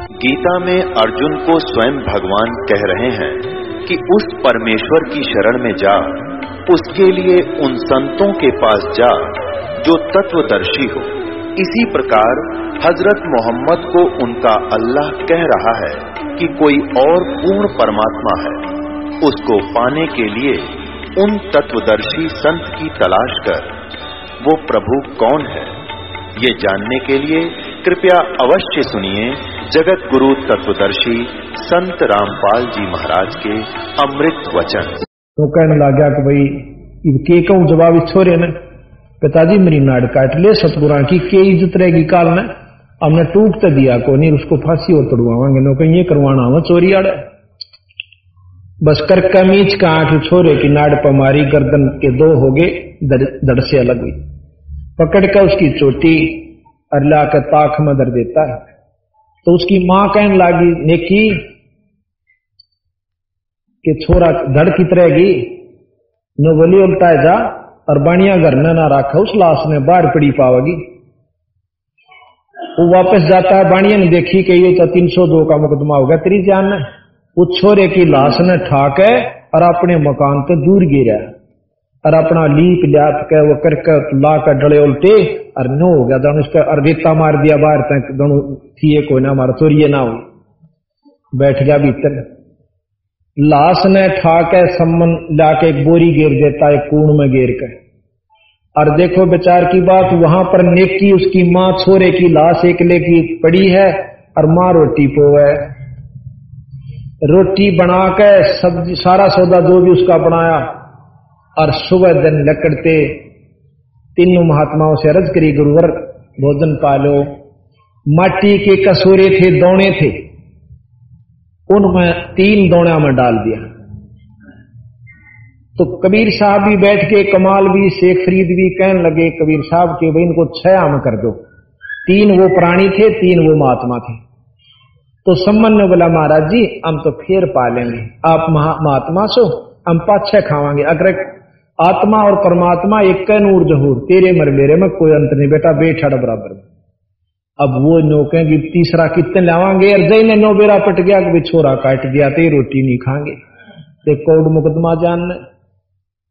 गीता में अर्जुन को स्वयं भगवान कह रहे हैं कि उस परमेश्वर की शरण में जा, उसके लिए उन संतों के पास जा जो तत्वदर्शी हो। इसी प्रकार हज़रत मोहम्मद को उनका अल्लाह कह रहा है कि कोई और पूर्ण परमात्मा है। उसको पाने के लिए उन तत्वदर्शी संत की तलाश कर, वो प्रभु कौन है? ये जानने के लिए कृपया अवश्य सुनिए जगत गुरु तत्वदर्शी संत रामपाल जी महाराज के अमृत वचन। तो कहने लग गया कि भाई के कहूँ जवाब छोरे ने? पिताजी मेरी नाड़ काट ले, सतगुरा की के इज़्ज़त रहेगी काल ने? हमने टूट तो दिया को नहीं उसको फांसी और तड़वावांगे नो कहीं ये करवाना हमें चोरी आड़े। बस कर कमीज का आँख छोरे की नाड़ पर मारी गर्दन के दो हो गए दड़ से अलग हुई पकड़ कर उसकी चोटी अरला कर ताख में दर देता है। तो उसकी माँ कहने लगी, नेकी, कि छोरा धड़ की तरहगी न बोली उल्टा जा, और बाणिया घर न ना रखा, उस लाश में बाढ़ पड़ी पावेगी। वो वापस जाता है, बाणिया ने देखी कि ये तो तीन सौ दो का मुकदमा होगा तेरी जान में उस छोरे की लाश ने ठाक और अपने मकान तो दूर गिरा। और अपना लीप लियात के वो करके ला कर डले उल्टे, और नो हो गया दोनों उसका और मार दिया बाहर तक, दोनों थी कोई ना मारा चोरिए ना हो। बैठ गया भीतर। लाश ने ठाके सम्मन लाके एक बोरी गिर देता है कूण में गिर कर और देखो बेचार की बात, वहाँ पर नेकी उसकी माँ छोरे की लाश एकले की पड़ी है, और माँ रोटी पोवे। रोटी बना के सब्ज़ी सारा सौदा जो भी उसका बनाया और सुबह दिन लकड़ते, तीनों महात्माओं से अर्ज़ करी गुरुवर भोजन पालो। माटी के कसूरे थे दौड़े थे। उनमें तीन दौड़ा में डाल दिया। तो कबीर साहब भी बैठ के, कमाल भी, शेख फरीद भी कहने लगे, कबीर साहब के भाई, इनको छह आम कर दो। तीन वो प्राणी थे, तीन वो महात्मा थे। तो सम्मन ने बोला, महाराज जी, हम तो फिर पालेंगे आप महात्मा सो, हम पाँच छह खावांगे। अगर आत्मा और परमात्मा एक नूर जहूर। तेरे मर मेरे में कोई अंत नहीं बेटा बेठड़ बराबर। अब वो नौके की तीसरा कितने लावांगे? और जय ने नो बेरा पट गया कि छोरा काट दिया, ते रोटी नहीं खाएँगे ते कोड मुकदमा जान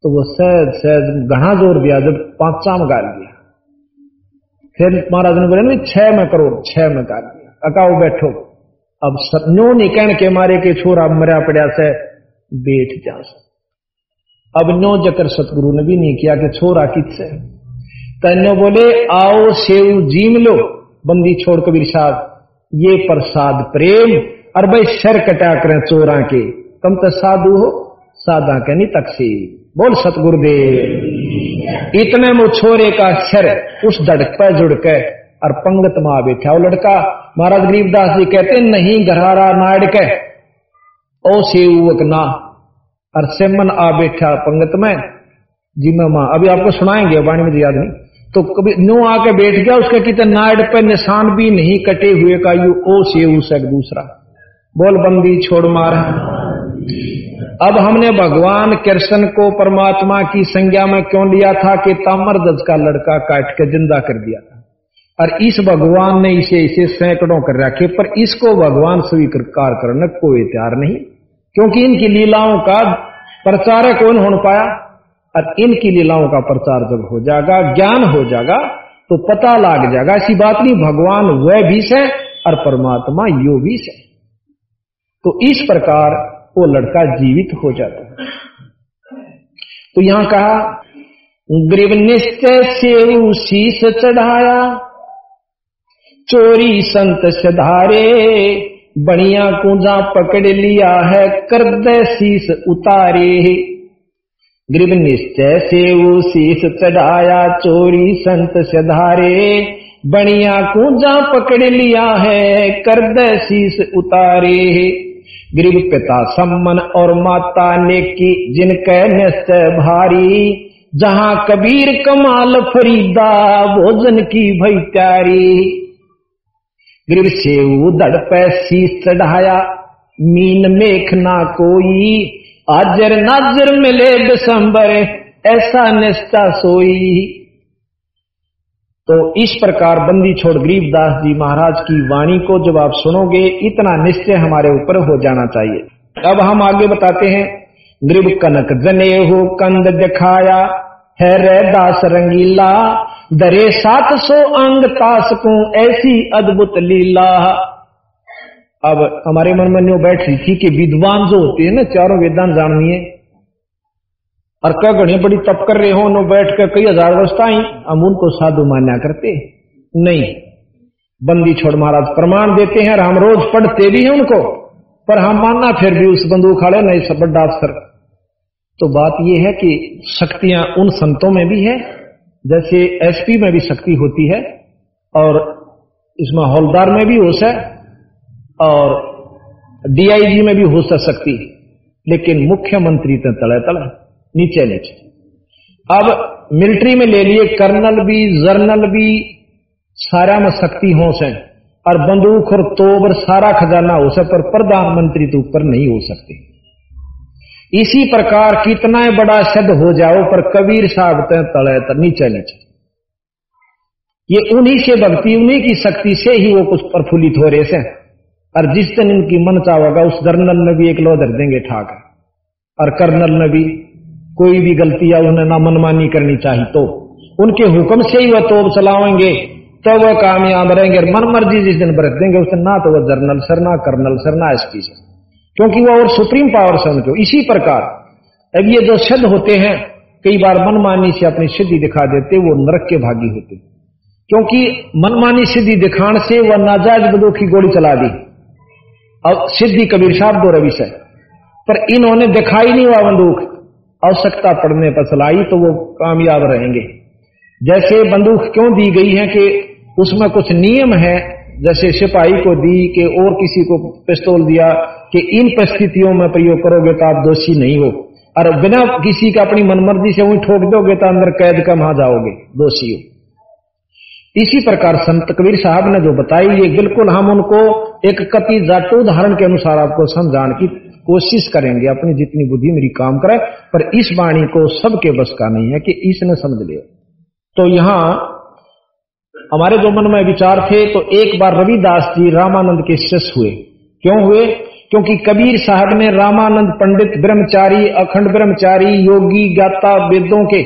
तो वो सहज सहज, घना ज़ोर दिया, जब पांचा में गाल दिया। फिर महाराज ने बोले छह में करो, छह में गाल दिया। अकाओ बैठो। अब नो कहने के मारे के छोरा मरिया पड़ा से बैठ जा सकते। अब नो जकर सतगुरु ने भी नहीं किया कि छोरा किससे तन्यो बोले, आओ सेव जीम लो, बंदी छोड़ कबीर साहब, ये प्रसाद प्रेम, और भाई शर कटा करें चोरा के। तुम तो साधु हो सादा के नहीं तक से बोल सतगुरुदेव, इतने में छोरे का शर उस धड़क पर जुड़ के, और पंगत में बैठा। वो लड़का, महाराज गरीबदास जी कहते, नहीं घरारा नाड़ के, ओ सेवक ना और सेमन आ बैठा पंगत में। जी मैं माँ, अभी आपको सुनाएँगे वाणी में याद नहीं। तो कभी नो आके बैठ गया, उसके कितने नाड़ पे निशान भी नहीं कटे हुए का, यू ओ से एक दूसरा। बोल बंदी, छोड़ मार। अब हमने भगवान कृष्ण को परमात्मा की संज्ञा में क्यों लिया था कि तामर दज का लड़का काट के ज़िंदा कर दिया था? और इस भगवान ने इसे इसे सैकड़ों कर रखे, पर इसको भगवान स्वीकार करने कोई तैयार नहीं। क्योंकि इनकी लीलाओं का प्रचारक कौन हो पाया? और इनकी लीलाओं का प्रचार जब हो जाएगा, ज्ञान हो जाएगा तो पता लग जाएगा, ऐसी बात नहीं, भगवान वह भी है और परमात्मा यो भी है तो इस प्रकार वो लड़का जीवित हो जाता है। तो यहाँ कहा ग्रीव निश्चय से शीश चढ़ाया, चोरी संत सधारे बढ़िया कुंजा पकड़ लिया है कर दे शीस उतारे। ग्रीब निश्चय से वो शीस चढ़ाया, चोरी संत सधारे। बढ़िया कुंजा पकड़ लिया है कर दे उतारे। ग्रीब पिता सम्मन और माता ने की जिनके निश्चय भारी। जहाँ कबीर कमाल फरीदा, भोजन की भई प्यारी गिर से दड़ पे चढ़ाया मीन मेख ना कोई। आजर नाजर मिले दिसंबर, ऐसा निष्ठा सोई। तो इस प्रकार बंदी छोड़ गरीबदास जी महाराज की वाणी को जब आप सुनोगे, इतना निश्चय हमारे ऊपर हो जाना चाहिए। अब हम आगे बताते हैं। गरीब कनक जने हो कंद दिखाया, है रे दास रंगीला दरे सात सौ अंग तास को ऐसी अद्भुत लीला। अब हमारे मन में बैठ रही थी कि विद्वान जो होते हैं ना, चारों वेदांत जाननी है और क्या घड़ी बड़ी तप कर रहे हो नो बैठ कर कई हज़ार वर्ष आई हम उनको साधु मान्या करते। नहीं। बंदी छोड़ महाराज, प्रमाण देते हैं और हम रोज पढ़ते भी हैं उनको। पर हम मानना फिर भी उस बंदूक खाड़े नहीं, सब बड़ा अफसर। तो बात यह है कि शक्तियाँ उन संतों में भी है जैसे एसपी में भी शक्ति होती है और इसमें हौलदार में भी होश है और डीआईजी में भी हो सकती लेकिन मुख्यमंत्री तो तले तले नीचे नीचे। अब मिलिट्री में ले लिए कर्नल भी, जर्नल भी, सारा में शक्ति हो। से और बंदूक और तोबर सारा खजाना हो से पर प्रधानमंत्री तो ऊपर नहीं हो सकते। इसी प्रकार कितना बड़ा शब्द हो जाओ पर कबीर साहब तय तले नीचे नीचे ये उन्हीं से भक्ति, उन्हीं की शक्ति से ही वो कुछ प्रफुल्लित हो रहे से। और जिस दिन इनकी मन चाहोगा, उस जर्नल में भी एक लो धर देंगे ठाक और कर्नल में भी कोई भी गलती या उन्हें ना मनमानी करनी चाहिए तो। उनके हुक्म से ही वह तोब चलाएँगे तो वह कामयाब रहेंगे। मन मर्ज़ी जिस दिन बरत देंगे, उस दिन ना तो वह जर्नल सर, ना कर्नल सर, ना एसपी सर। क्योंकि वह और सुप्रीम पावर से उनके इसी प्रकार, अब ये जो सिद्ध होते हैं, कई बार मनमानी से अपनी सिद्धि दिखा देते, वो नरक के भागी होते। क्योंकि मनमानी सिद्धि दिखाण से वह नाजायज बदों की गोली चला दी। अब सिद्धि कबीर साहब दो रवि से। पर इन्होंने दिखाई नहीं हुआ बंदूक। आवश्यकता पड़ने पर चलाई तो वो कामयाब रहेंगे। जैसे बंदूक क्यों दी गई है कि उसमें कुछ नियम है, जैसे सिपाही को दी, कि और किसी को पिस्तौल दिया कि इन परिस्थितियों में प्रयोग करोगे तो आप दोषी नहीं हो। और बिना किसी का अपनी मनमर्जी से वही ठोक दोगे तो अंदर कैद का वहाँ जाओगे, दोषी हो। इसी प्रकार संत कबीर साहब ने जो बताई, ये बिल्कुल हम उनको एक कति जाटो उदाहरण के अनुसार आपको समझाने की कोशिश करेंगे। अपनी जितनी बुद्धि मेरी काम करे, पर इस वाणी को सबके बस का नहीं है कि इसने समझ लिया। तो यहाँ हमारे जो मन में विचार थे तो एक बार रविदास जी रामानंद के शिष्य हुए। क्यों हुए? क्योंकि कबीर साहब ने रामानंद पंडित, ब्रह्मचारी, अखंड ब्रह्मचारी, योगी गाता वेदों के,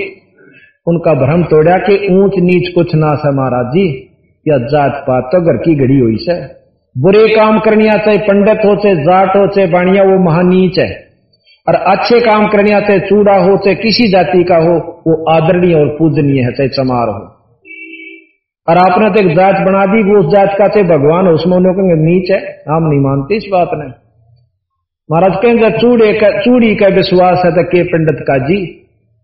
उनका भ्रम तोड़ा के ऊंच नीच कुछ ना सा महाराज जी, या जात पात तो घर की घड़ी हुई से। बुरे काम करनिया चाहे पंडित हो, चाहे जाट हो, चाहे बाणिया, वो महानीच है। और अच्छे काम करनिया चाहे चूड़ा हो, चाहे किसी जाति का हो, वो आदरणीय और पूजनीय है, चाहे चमार हो। और आपने तो एक जात बना दी, वो उस जात का चाहे भगवान हो, उसमें उन्हें कहेंगे नीच है, हम नहीं मानते इस बात ने। महाराज कहेंगे, चूड़े का चूड़ी का विश्वास है तो के पंडित का जी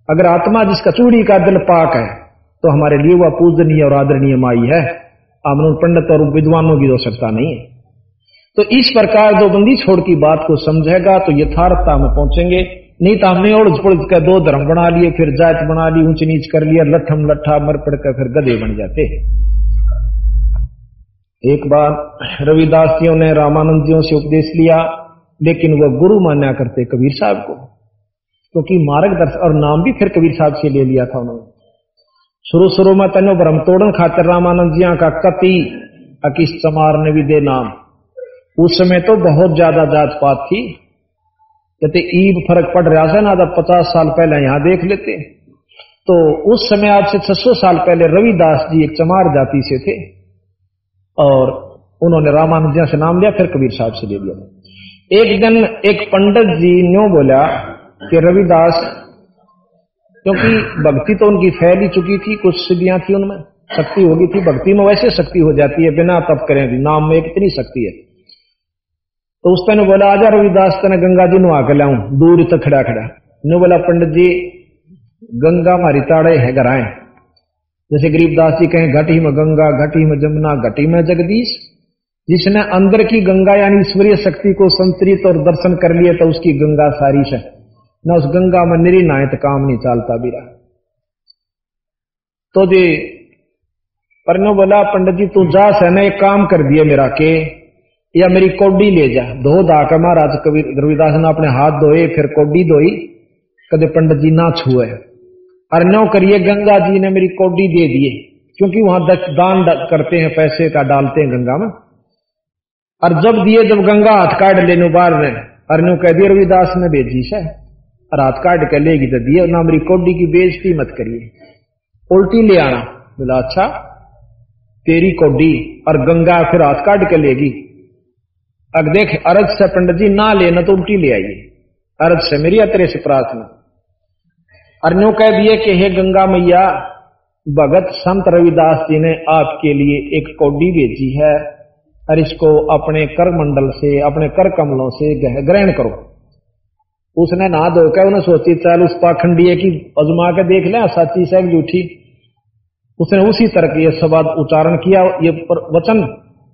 अगर आत्मा जिसका चूड़ी का दिल पाक है तो हमारे लिए वह पूजनीय और आदरणीय माई है। आमरून पंडित और विद्वानों की आवश्यकता नहीं है। तो इस प्रकार दो बंदी छोड़ की बात को समझेगा तो यथार्थता में पहुँचेंगे। नहीं तो हमने उड़ कर दो धर्म बना लिए, फिर जात बना ली, ऊंच नीच कर लिया, लठम लट्ठा मर पड़ कर फिर गधे बन जाते एक बार रविदास जियों ने रामानंद जियों से उपदेश लिया लेकिन वह गुरु मान्या करते कबीर साहब को। क्योंकि तो मार्गदर्शन और नाम भी फिर कबीर साहब से ले लिया था उन्होंने। शुरू शुरू में तनो ब्रह्म तोड़न खातिर रामानंद जिया का कति अकिस चमार ने भी दे नाम। उस समय तो बहुत ज़्यादा जात पात थी। कहते ईब फ़र्क पड़ रहा था ना जब पचास साल पहले यहाँ देख लेते। तो उस समय आज से छह सौ साल पहले रविदास जी एक चमार जाति से थे। और उन्होंने रामानुजिया से नाम लिया, फिर कबीर साहब से ले लिया। एक दिन एक पंडित जी न्यो बोला कि रविदास, क्योंकि भक्ति तो उनकी फैल ही चुकी थी, कुछ सिद्धियाँ थी उनमें, शक्ति होगी थी, भक्ति में वैसे शक्ति हो जाती है, बिना तप करें भी, नाम में कितनी शक्ति है। तो उस तेने बोला, आजा रविदास, तेने गंगा जी नुआ के लाऊ, दूर तक खड़ा खड़ा। नु बोला, पंडित जी, गंगा मारी ताड़े है गराए जैसे गरीबदास जी कहें, घटी में गंगा, घटी में जमुना, घटी में जगदीश जिसने अंदर की गंगा यानी ईश्वरीय शक्ति को संतरित और दर्शन कर लिए तो उसकी गंगा सारी है न उस गंगा में निरी नाए तो काम नहीं चलता बीरा। तो जी परनो बोला पंडित जी, तू जा से एक काम कर दिया मेरा के, या मेरी कोडी ले जा। धो धा महाराज, कबीर रविदास ने अपने हाथ धोए, फिर कोडी धोई, कदे पंडित जी ना छुए। और नो करिए, गंगा जी ने मेरी कोडी दे दिए, क्योंकि वहाँ दान करते हैं, पैसे का डालते हैं गंगा में। और जब दिए जब गंगा हाथ काट लेने बार ने अरनु कह दिए रविदास ने भेजी से और हाथ काट के लेगी तो दिए, ना मेरी कोडी की बेजती मत करिए। उल्टी ले आना। बोला अच्छा तेरी कोडी और गंगा फिर हाथ काट के लेगी। अब देख, अरज से पंडित जी ना लेना तो उल्टी ले आइए। अरज से मेरी अतरे से प्रार्थना। और अर्ण्यो कह दिए कि, हे गंगा मैया, भगत संत रविदास जी ने आपके लिए एक कौडी भेजी है और इसको अपने कर मंडल से, अपने कर कमलों से ग्रहण करो। उसने ना धोकर उन्हें सोची, चल उस पाखंडी की अजमा के देख ले सच्ची से झूठी। उसने उसी तरह के शब्द उच्चारण किया, ये वचन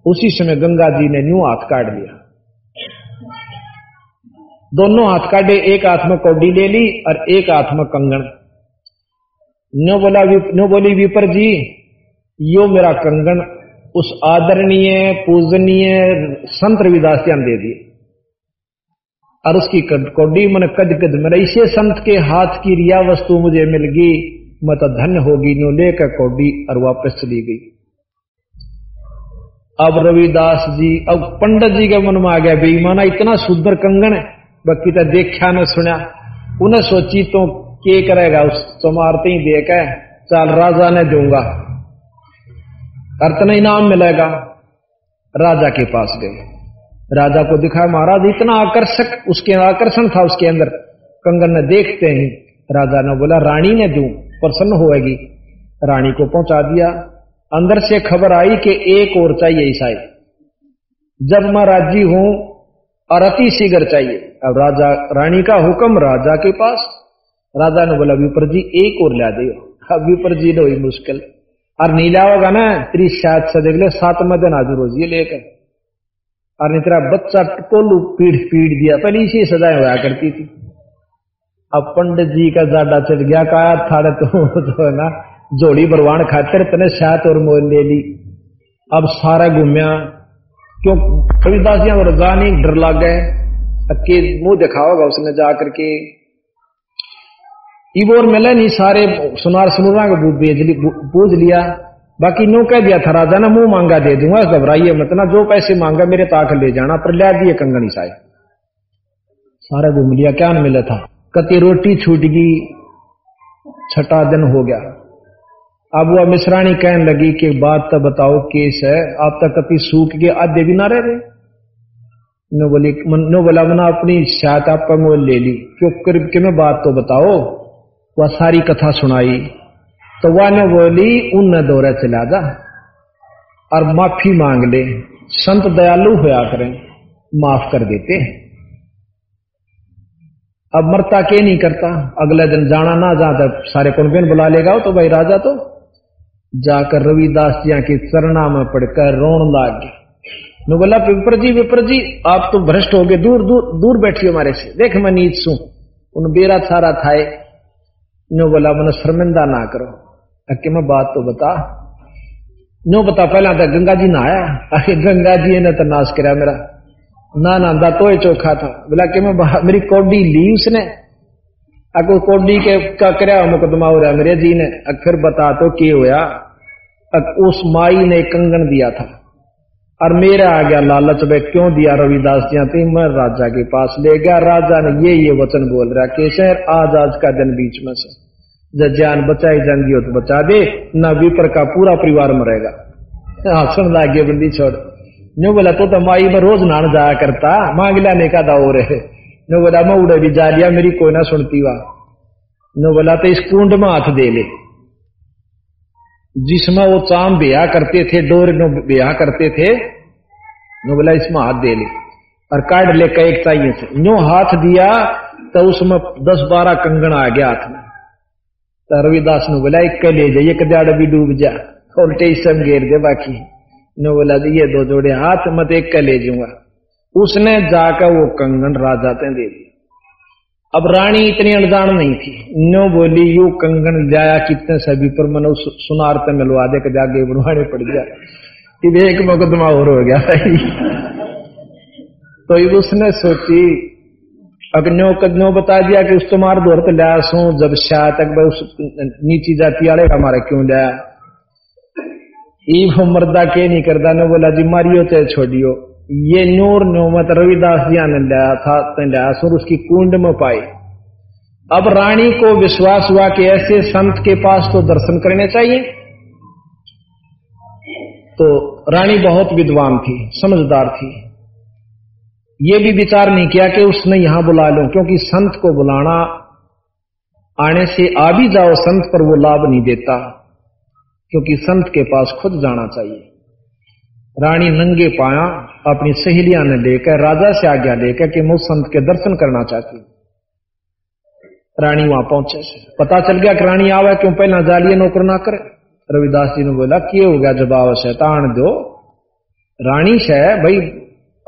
उसी समय गंगा जी ने न्यू हाथ काट लिया। दोनों हाथ काटे, एक हाथ में कौडी ले ली और एक हाथ में कंगन। नो बोला नो बोली, विपर जी, यो मेरा कंगन उस आदरणीय, पूजनीय संत रविदास ध्यान दे दिए। और उसकी कौडी, मन कद कद मेरा इसे संत के हाथ की रिया वस्तु मुझे मिल गई, मैं तो धन्य होगी नो लेकर कौडी और वापस चली गई। अब रविदास जी, अब पंडित जी के मन में आ गया बेईमाना इतना सुंदर कंगन है, बाकी तो देखा न सुना। उन्हें सोची तो के करेगा, उस समारते ही देख चाल राजा ने दूँगा। अर्तना इनाम मिलेगा। राजा के पास गए। राजा को दिखाया महाराज, इतना आकर्षक उसके आकर्षण था उसके अंदर। कंगन ने देखते ही राजा ने बोला, रानी ने दू, प्रसन्न होएगी। रानी को पहुँचा दिया। अंदर से खबर आई कि एक और चाहिए ईसाई। जब मैं राज़ी हूँ और अति शीघ्र चाहिए। अब राजा, रानी का हुक्म राजा के पास। राजा ने बोला विपर जी एक और ला दे अब विपर जी ने हुई मुश्किल और नीला होगा ना तेरी शायद से देख ले सात दिन हाजिर हो ये लेकर। और नहीं तेरा बच्चा कोलू पीढ़ पीढ़ दिया, पहले इसी सजाएँ हुआ करती थी। अब पंडित जी का जाडा चल गया, कहा थाड़े तो है ना, जोड़ी बरवान खातिर तने शायद और मोल ले ली। अब सारा घूमया, क्यों कविदास जी और नहीं डर लग गए अक्के मुँह दिखाओगा उसने जा करके इबोर मिले नहीं सारे सुनार सुनुरा को पूज लिया। बाकी नो कह दिया था, राजा ना मुँह मांगा दे दूँगा, घबराइए मत ना, जो पैसे मांगा मेरे ताक ले जाना, पर लिया दिए कंगनी साए सारा घूम लिया क्या न मिला था? कति रोटी छूट गई, छठा दिन हो गया। अब वह मिश्राणी कहने लगी कि बात तो बताओ, केस है, आप तक कति सूख के आधे भी ना रह रहे। नो बोली नो बोला, मना, अपनी शायद आपका मोल ले ली। क्यों कर के मैं बात तो बताओ? वह सारी कथा सुनाई। तो वह ने बोली, उन दौरे चला जा और माफ़ी मांग ले। संत दयालु होया करें, माफ़ कर देते अब मरता के नहीं करता। अगले दिन जाना ना जा तो सारे कौन बुला लेगा तो भाई राजा तो। जाकर रविदास जी के चरणा में पड़कर रोन लाग। गया बोला, विपर जी विपर जी, आप तो भ्रष्ट हो गए। दूर दूर दूर बैठिए हमारे से। देख मैं नीच सू उन बेरा सारा थाए। नो बोला मन शर्मिंदा ना करो। अके मैं बात तो बता। नो बता, पहला तो गंगा जी नहाया अरे गंगा जी ने तो नाश कराया मेरा। ना ना, दा तो ही चौखा था। बोला कि मैं मेरी कौडी ली उसने। अको कोडी के का करया मुकदमा हो रहा मेरे जी ने। फिर बता तो के होया। उस माई ने कंगन दिया था। और मेरा आ गया लालच में क्यों दिया रविदास जी? आते मैं राजा के पास ले गया। राजा ने ये ये वचन बोल रहा कि शहर आज आज का दिन बीच में से। जब जान बचाई जाएँगी हो तो बचा दे न विपर का पूरा परिवार मरेगा। हाँ सुन लागे बंदी छोड़। न्यू बोला तो, तो माई में रोज नान जाया करता मांग लाने का दाव रहे नो बोला मैं उड़े भी जा लिया मेरी कोई ना सुनती वा। नो बोला तो इस कुंड में हाथ दे ले। जिसमें वो चाम ब्याह करते थे, डोर नो ब्याह करते थे नो बोला इसमें हाथ दे ले और कार्ड लेकर एक चाहिए थे नो हाथ दिया तो उसमें दस बारह कंगन आ गया हाथ में। तो रविदास ने बोला एक ले जाइए कदाड़ भी डूब जा। और टेसम घेर दे बाकी। नो बोला ये दो जोड़े हाथ, मत एक ले जाऊँगा। उसने जाकर वो कंगन राजा ते दे दिया अब रानी इतनी अनजान नहीं थी। नो बोली, यू कंगन जाया कितने सभी पर मन सुनार ते मिलवा दे के जागे बनवाने पड़ गया कि एक मुकदमा और हो गया भाई। तो उसने सोची अग्नो कग्नो बता दिया कि उस तुम्हारे दौर पे लिया सू, जब शाह तक उस, नीची जाति वाले हमारे क्यों लिया ईव मर्दा के नहीं करता ने बोला, जी मारियो चाहे छोड़ियो। ये नूर नोमत रविदास लिया था सुर उसकी कुंड में पाई अब रानी को विश्वास हुआ कि ऐसे संत के पास तो दर्शन करने चाहिए तो रानी बहुत विद्वान थी समझदार थी ये भी विचार नहीं किया कि उसने यहाँ बुला लो क्योंकि संत को बुलाना आने से आ भी जाओ संत पर वो लाभ नहीं देता क्योंकि संत के पास खुद जाना चाहिए रानी नंगे पाया, अपनी सहेलियाँ ने लेकर राजा से आज्ञा लेकर कि मुझ संत के दर्शन करना चाहती रानी वहाँ पहुँचे। पता चल गया कि रानी आवे, क्यों पहला जालिए नौकर ना करे। रविदास जी ने बोला, कि हो गया जवाब, शैतान दो। रानी से भाई,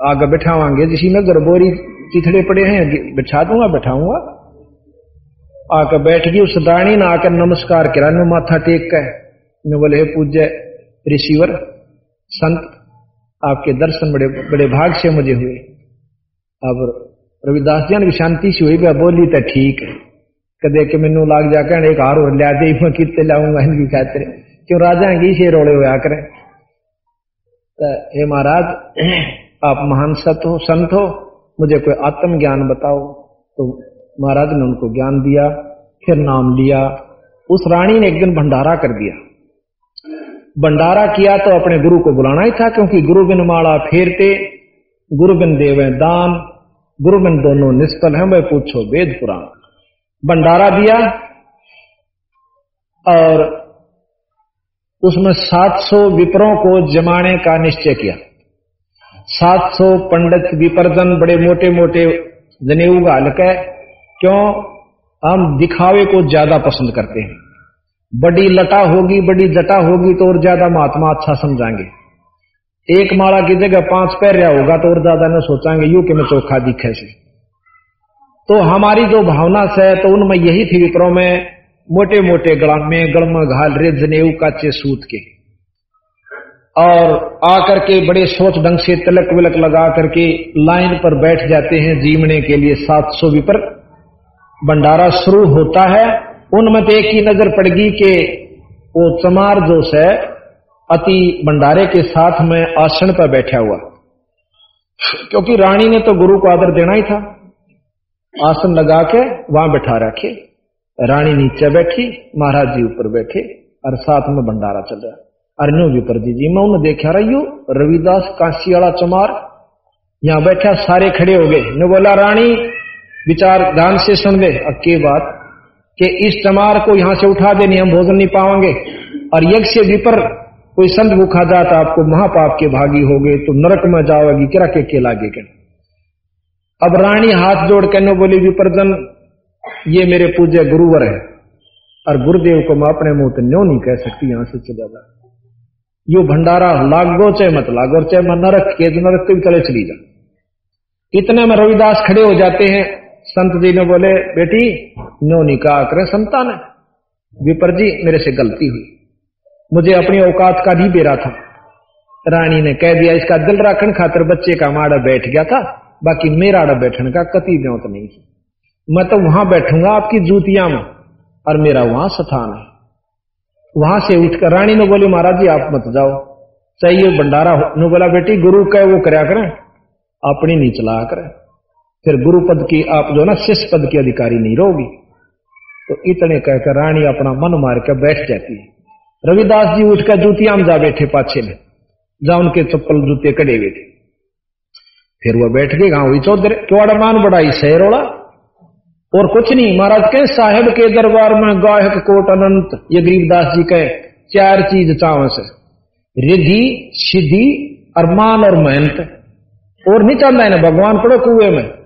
आगे बैठावांगे, जिसी में गरबोरी चिथड़े पड़े हैं बिठा दूँगा, बैठाऊँगा। आकर बैठ गई उस रानी ने आकर नमस्कार करा ने माथा टेक कर बोले पूज्य ऋषिवर संत आपके दर्शन बड़े बड़े भाग से मुझे हुए। अब रविदास जी ने शांति से हुई बोली तो ठीक है। कदे के मेनू लाग जाकर एक हार और लिया दे, मैं कितने लाऊँगा इनकी खातिर। क्यों राजा की से रोड़े हुआ करें? हे महाराज, आप महान सत हो, संत हो, मुझे कोई आत्म ज्ञान बताओ। तो महाराज ने उनको ज्ञान दिया, फिर नाम लिया। उस रानी ने एक दिन भंडारा कर दिया। भंडारा किया तो अपने गुरु को बुलाना ही था, क्योंकि गुरु बिन माला फेरते गुरु बिन देवे दान गुरु बिन दोनों निष्फल है, वह पूछो वेद पुराण। भंडारा दिया, और उसमें 700 विपरों को जमाने का निश्चय किया। 700 पंडित विपर्जन बड़े मोटे मोटे जनेऊ गाल के क्यों? हम दिखावे को ज़्यादा पसंद करते हैं। बड़ी लटा होगी, बड़ी जटा होगी तो और ज़्यादा महात्मा अच्छा समझाएँगे। एक माला की जगह पाँच पैरिया होगा तो और ज़्यादा न सोचांगे यू कि मैं चौखा दिखे से तो हमारी जो भावना से तो उनमें यही थी विप्रो में मोटे मोटे गला में गड़म घाल रे जनेऊ काचे, सूत के। और आकर के बड़े सोच ढंग से तिलक विलक लगा करके लाइन पर बैठ जाते हैं जीवने के लिए सात सौ विपर। भंडारा शुरू होता है उनमें तो एक ही नज़र पड़ गई कि वो चमार जो है अति भंडारे के साथ में आसन पर बैठा हुआ। क्योंकि रानी ने तो गुरु को आदर देना ही था। आसन लगा के वहाँ बैठा रखे। रानी नीचे बैठी, महाराज जी ऊपर बैठे और साथ में भंडारा चल रहा। अरण्यो विपर जी जी, मैं उन्हें देखा रही हूँ, रविदास काशी वाला चमार। यहाँ बैठा, सारे खड़े हो गए। ने बोला, रानी, विचार ध्यान से सुन दे। अब के बात? कि इस चमार को यहाँ से उठा देनी हम भोजन नहीं पाओगे और यज्ञ से विपर कोई संत भूखा जाता, आपको महापाप के भागी हो गए तो नरक में जाओगी, किरा के के लागे के अब रानी हाथ जोड़ के बोली, विपरजन, ये मेरे पूज्य गुरुवर है, और गुरुदेव को मैं अपने मुँह तो न्यो नहीं कह सकती, यहाँ से चला जा यो भंडारा लागो चाहे मत लागो चाहे मैं नरक के नरक के चले चली जा इतने में रविदास खड़े हो जाते हैं संत जी ने बोले, बेटी नो निकाह करे संतान है। विपर जी, मेरे से गलती हुई। मुझे अपनी औकात का भी बेरा था। रानी ने कह दिया, इसका दिल रखन खातिर बच्चे का माड़ा बैठ गया था। बाकी मेरा आड़ा बैठने का कति न्योत नहीं थी मैं तो वहाँ बैठूँगा आपकी जूतियाँ में, और मेरा वहाँ स्थान है। वहाँ से उठकर रानी ने बोली, महाराज जी, आप मत जाओ। चाहिए भंडारा ने बोला, बेटी, गुरु कह वो करया करें। अपनी नहीं चला करें फिर गुरु पद की आप जो ना शिष्य पद की अधिकारी नहीं रहोगी। तो इतने कहकर रानी अपना मन मार कर बैठ जाती है। रविदास जी उठकर जूतियाँ जा बैठे पाछे में जहाँ उनके चप्पल जूते कड़े हुए थे। फिर वह बैठ गए गाँव हुई चौधरी क्यों मान बढ़ाई शहरोड़ा और कुछ नहीं, महाराज कहे, साहेब के दरबार में गायक कोट अनंत, ये गरीबदास जी कहे, चार चीज़ चाव से। रिधि सिद्धि अरमान और मेहनत और नहीं चाहता है ना भगवान पड़ो कुएँ में।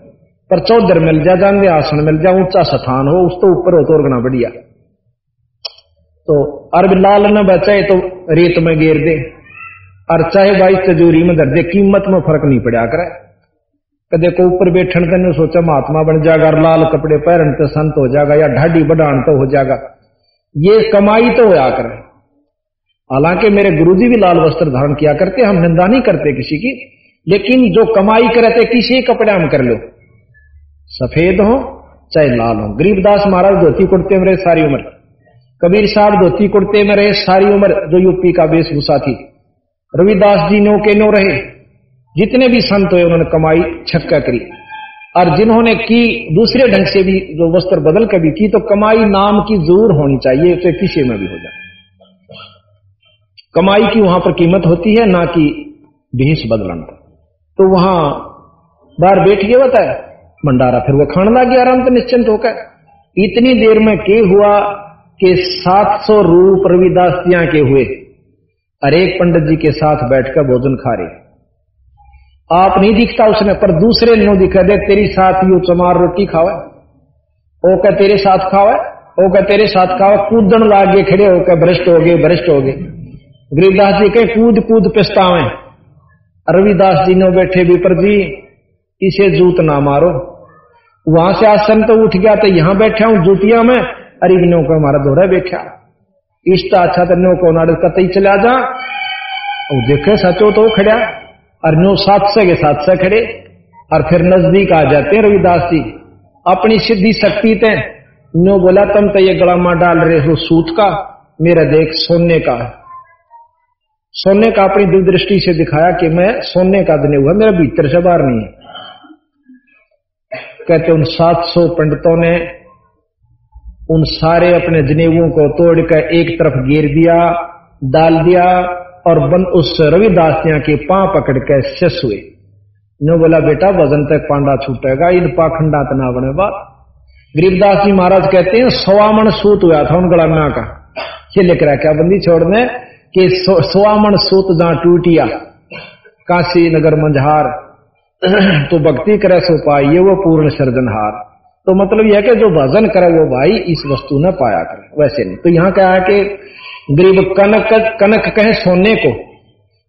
पर चौधर मिल जा जाएँगे, आसन मिल जा, ऊँचा स्थान हो, उस तो ऊपर हो तो बढ़िया। तो अरब लाल न बचाए तो रेत में गेर दे। और चाहे बाई तजूरी में दर दे, कीमत में फ़र्क नहीं पड़ा करे। कदे को ऊपर बैठन नहीं सोचा, महात्मा बन जाएगा लाल कपड़े पहन तो संत हो जाएगा, या ढाडी बढ़ान तो हो जाएगा। ये कमाई तो होया करे। हालाँकि मेरे गुरुजी भी लाल वस्त्र धारण किया करते, हम निंदा नहीं करते किसी की, लेकिन जो कमाई करते किसी कपड़े हम कर लो। सफ़ेद हो, चाहे लाल हो। गरीबदास महाराज धोती कुर्ते में रहे सारी उम्र। कबीर साहब धोती कुर्ते में रहे सारी उम्र, जो यूपी का वेशभूषा थी। रविदास जी नो के नो रहे। जितने भी संत हुए, उन्होंने कमाई, छक्का करी। और जिन्होंने की, दूसरे ढंग से भी जो वस्त्र बदल कर भी की तो कमाई नाम की ज़रूर होनी चाहिए उसे किसी में भी हो जाए। कमाई की वहाँ पर कीमत होती है, ना कि भीष बदलन तो वहाँ बाहर बैठ है भंडारा। फिर वो खाने लग गया आराम तो निश्चिंत होकर, इतनी देर में के हुआ कि 700 रूप रविदास के हुए। और एक पंडित जी के साथ बैठकर भोजन खा रहे। आप नहीं दिखता उसने, पर दूसरे नो दिखा दे तेरी साथ यू चमार रोटी खावे। ओ क्या तेरे साथ खावे? ओ क्या तेरे साथ खावे? कूदन लाग गए खड़े होकर भ्रष्ट हो गए, भ्रष्ट हो गए। गरीबदास जी के कूद कूद, पिस्तावे। रविदास जी ने बैठे विपर जी इसे जूत ना मारो। वहाँ से आसन तो उठ गया तो यहाँ बैठा हूँ जूतिया में। अरे नो को हमारा दोहरा बैठा। इष्टा अच्छा तो नो को नाड़ कतई चला जा। और देखे सचो तो खड़ा। और नो सात से के सात से खड़े। और फिर नज़दीक आ जाते हैं रविदास जी। अपनी सिद्धि शक्ति ते। नो बोला, तुम तो ये गलामा डाल रहे हो सूत का। मेरा देख सोने का सोने का अपनी दूरदृष्टि से दिखाया कि मैं सोने का दने हुआ। मेरा भीतर से बाहर नहीं है। कहते उन सात सौ पंडितों ने उन सारे अपने जनेवों को तोड़कर एक तरफ़ गिर दिया, डाल दिया और बन उस रविदास के पाँव पकड़ के शस हुए। नो बोला, बेटा, वज़न तक पांडा छूटेगा, इन पाखंडा तना बने बात गरीबदास जी महाराज कहते हैं, सवामण सूत हुआ था उन गड़ाना का। ये लिख रहा क्या बंदी छोड़ने कि सवामण सूत जहाँ टूटिया, काशी नगर मंझार तो भक्ति करे सो पाइए वो पूर्ण सर्जनहार तो मतलब यह कि जो भजन करे वो भाई इस वस्तु ने पाया करे, वैसे नहीं। तो यहाँ क्या है कि गरीब कनक कनक कहे सोने को,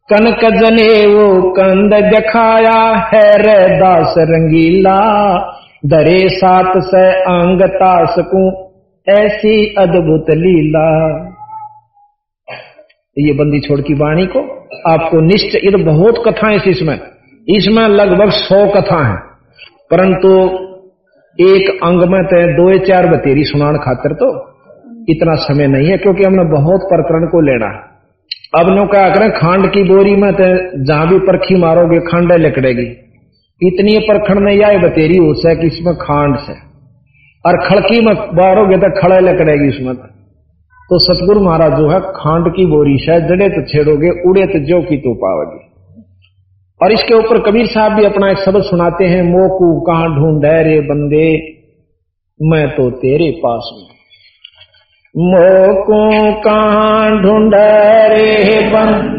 कनक जने वो कंद दिखाया है रे दास रंगीला, दरे सात से अंग तास को, ऐसी अद्भुत लीला। ये बंदी छोड़ की वाणी को, आपको निश्चय, ये तो बहुत कथाएँ इसमें। इसमें लगभग सौ कथा है। परंतु एक अंग में तो दो चार बतेरी सुनान खातर तो इतना समय नहीं है, क्योंकि हमने बहुत प्रकरण को लेना है। अब नो क्या करें, खांड की बोरी में तो जहाँ भी परखी मारोगे, खांड लकड़ेगी इतनी परखण नहीं आए, बतेरी हो से कि इसमें खांड से। और खड़की में मारोगे तो खड़े लकड़ेगी उसमें तो। सतगुरु महाराज जो है, खांड की बोरी से जड़े तो छेड़ोगे, उड़े तो जो की तो पाओगे। और इसके ऊपर कबीर साहब भी अपना एक शब्द सुनाते हैं, मोकू कहाँ ढूंढे रे बंदे? मैं तो तेरे पास हूँ। मोकू कहाँ ढूंढ रे बंद?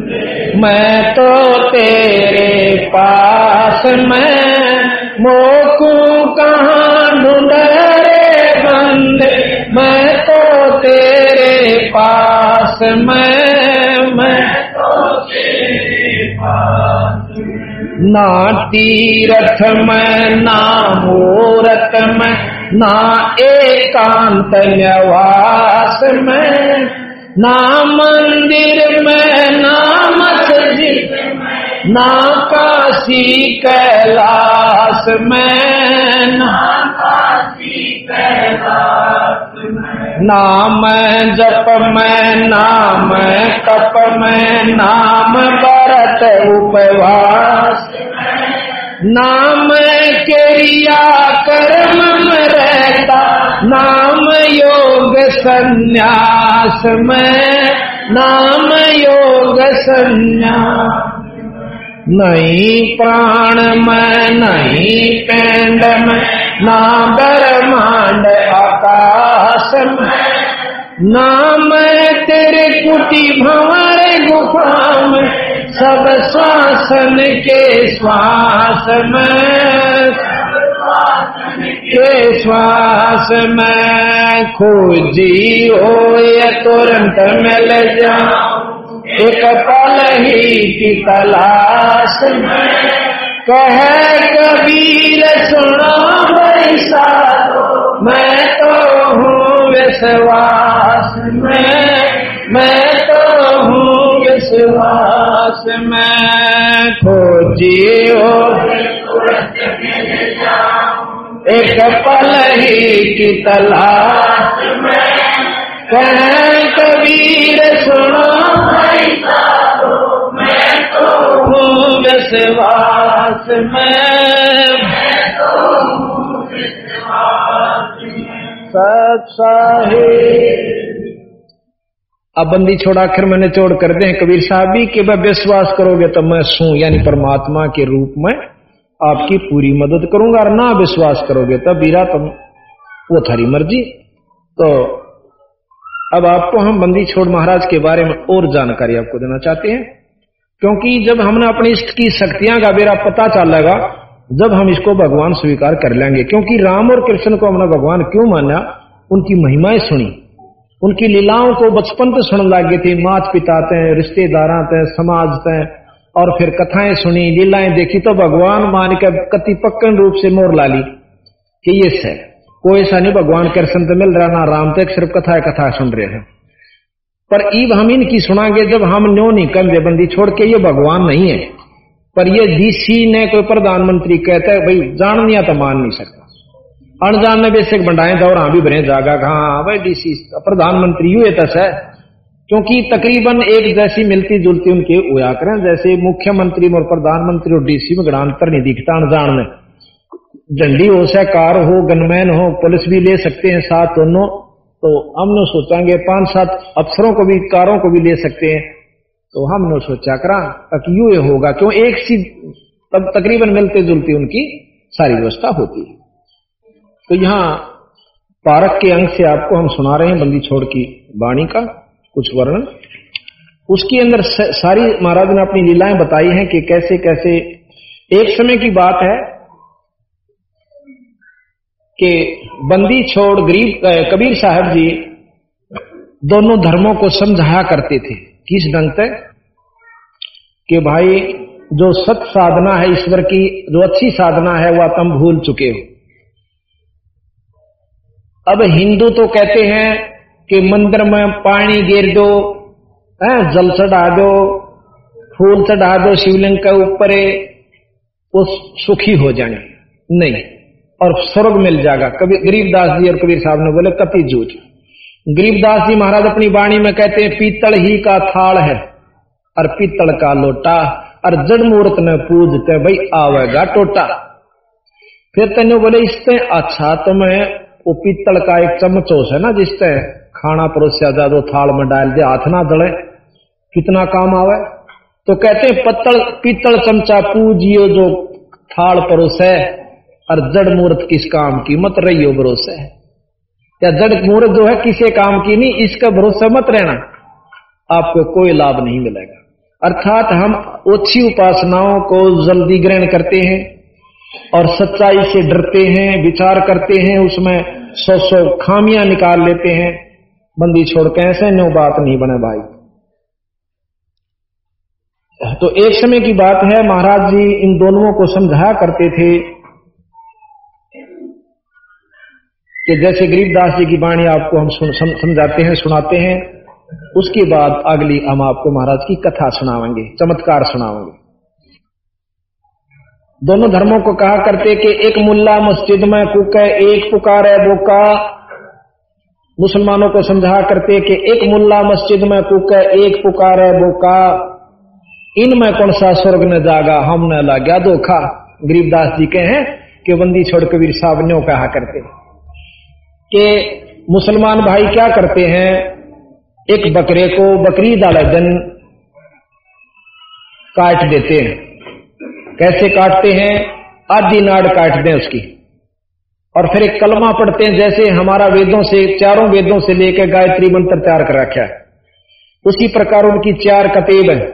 मैं तो तेरे पास, मैं मोकू कहाँ ढूंढ रे बंद? मैं तो तेरे पास, मैं ना तीरथ में ना मूरत में ना एकांत निवास में ना मंदिर में, ना मस्जिद, ना काशी कैलाश में। ना काशी कैलाश में। नाम जप में, नाम तप में, नाम भरत उपवास। नाम क्रिया कर्म में रहता, नाम योग संन्यास में, नाम योग संन्यास। नहीं प्राण में, नहीं पेंड में ना ब्रह्मांड आकाश नाम तेरे कुटी भंवर गुफा में, सब श्वासन के श्वास में। के श्वास में खोजी हो या तुरंत मिल जा एक पल ही की तलाश में। कह कबीर, सुना बैसा मैं तो हूँ विश्वास में, मैं तो हूँ विश्वास में। खोजियो, एक पल ही की तलाश में। कबीर, सुनो। मैं तो हूँ विश्वास में। अब बंदी छोड़ा आखिर मैंने चोड़ कर दे कबीर साहब भी कि वह विश्वास करोगे तो मैं सू, यानी परमात्मा के रूप में आपकी पूरी मदद करूँगा और ना विश्वास करोगे तब बीरा तुम, वो थारी मर्ज़ी। तो अब आपको हम बंदी छोड़ महाराज के बारे में और जानकारी आपको देना चाहते हैं। क्योंकि जब हमने अपनी इष्ट की शक्तियाँ का बेरा पता चलेगा जब हम इसको भगवान स्वीकार कर लेंगे, क्योंकि राम और कृष्ण को हमने भगवान क्यों माना? उनकी महिमाएँ सुनी। उनकी लीलाओं को बचपन से सुन लगे थे। मात पिता तय रिश्तेदार तय समाज तय और फिर कथाएँ सुनी, लीलाएँ देखी तो भगवान मान के कति पक्कन रूप से मोर ला ली कि ये है कोई ऐसा नहीं, भगवान कृष्ण तो मिल रहा ना, राम तक सिर्फ़ कथा कथा सुन रहे हैं। पर ईब हम इनकी सुनागे, जब हम न्यो नहीं, कंधे बंदी छोड़ के, ये भगवान नहीं है। पर ये डीसी ने कोई प्रधानमंत्री कहता है, भाई जान लिया तो मान नहीं सकता। अनजान ने बेसिक बंडाए दौर हाँ भी बने जागा हाँ भाई डीसी प्रधानमंत्री यू तस है क्योंकि तकरीबन एक जैसी मिलती जुलती उनके हुआ करें, जैसे मुख्यमंत्री और प्रधानमंत्री और डीसी में गणांतर नहीं दिखता अनजान में। झंडी हो चाहे कार हो, गनमैन हो, पुलिस भी ले सकते हैं साथ दोनों तो हमने सोचांगे पाँच सात अफसरों को भी, कारों को भी ले सकते हैं। तो हमने सोचा करा ताकि यू ये होगा, क्यों एक सी तब तकरीबन मिलते जुलती उनकी सारी व्यवस्था होती है। तो यहाँ पारक के अंग से आपको हम सुना रहे हैं बंदी छोड़ की वाणी का कुछ वर्णन। उसके अंदर सारी महाराज ने अपनी लीलाएँ बताई हैं कि कैसे कैसे। एक समय की बात है कि बंदी छोड़ गरीब कबीर साहब जी दोनों धर्मों को समझाया करते थे। किस ढंग से? कि भाई, जो सत साधना है, ईश्वर की, जो अच्छी साधना है वह तुम भूल चुके हो। अब हिंदू तो कहते हैं कि मंदिर में पानी गिर दो, है, जल चढ़ा दो, फूल चढ़ा दो, शिवलिंग के ऊपर, वो सुखी हो जाएँगे नहीं, और स्वर्ग मिल जाएगा। कभी गरीबदास जी और कबीर साहब ने बोले कति झूठ गरीबदास जी महाराज अपनी वाणी में कहते हैं, पीतल ही का थाल है, और पीतल का लोटा, और जड़ मुहूर्त में पूजते, भाई आवेगा टोटा। फिर तेने बोले, इससे अच्छा तो मैं, वो पीतल का एक चमचोस है ना, जिससे खाना परोसा जा दो थाल में डाल दे, हाथ ना दड़े कितना काम आवे? तो कहते हैं, पत्तल, पीतल चमचा पूजियो जो थाल परोसे, और जड़ मुहूर्त किस काम की मत रही हो भरोसा। है या जड़ मूर्त जो है किसी काम की नहीं, इसका भरोसा मत रहना। आपको कोई लाभ नहीं मिलेगा। अर्थात हम ओछी उपासनाओं को जल्दी ग्रहण करते हैं और सच्चाई से डरते हैं, विचार करते हैं, उसमें सौ सौ खामियाँ निकाल लेते हैं। बंदी छोड़ के ऐसे नो बात नहीं बने भाई। तो एक समय की बात है, महाराज जी इन दोनों को समझाया करते थे। कि जैसे गरीबदास जी की वाणी आपको हम समझाते हैं, सुनाते हैं, उसके बाद अगली हम आपको महाराज की कथा सुनावेंगे चमत्कार सुनावेंगे दोनों धर्मों को कहा करते कि एक मुल्ला मस्जिद में कुक है, एक पुकार है बोका मुसलमानों को समझा करते कि एक मुल्ला मस्जिद में कुक है, एक पुकार है बोका इनमें कौन सा स्वर्ग न जागा, हम न गया धोखा गरीबदास जी के हैं कि बंदी छोड़ कबीर साहब न्यो कहा करते। हैं कि मुसलमान भाई क्या करते हैं? एक बकरे को बकरी दिन काट देते हैं। कैसे काटते हैं? आधी नाड़ काट दें उसकी। और फिर एक कलमा पढ़ते हैं, जैसे हमारा वेदों से, चारों वेदों से लेकर गायत्री मंत्र तैयार कर रखा है। उसी प्रकार उनकी चार कतेब है।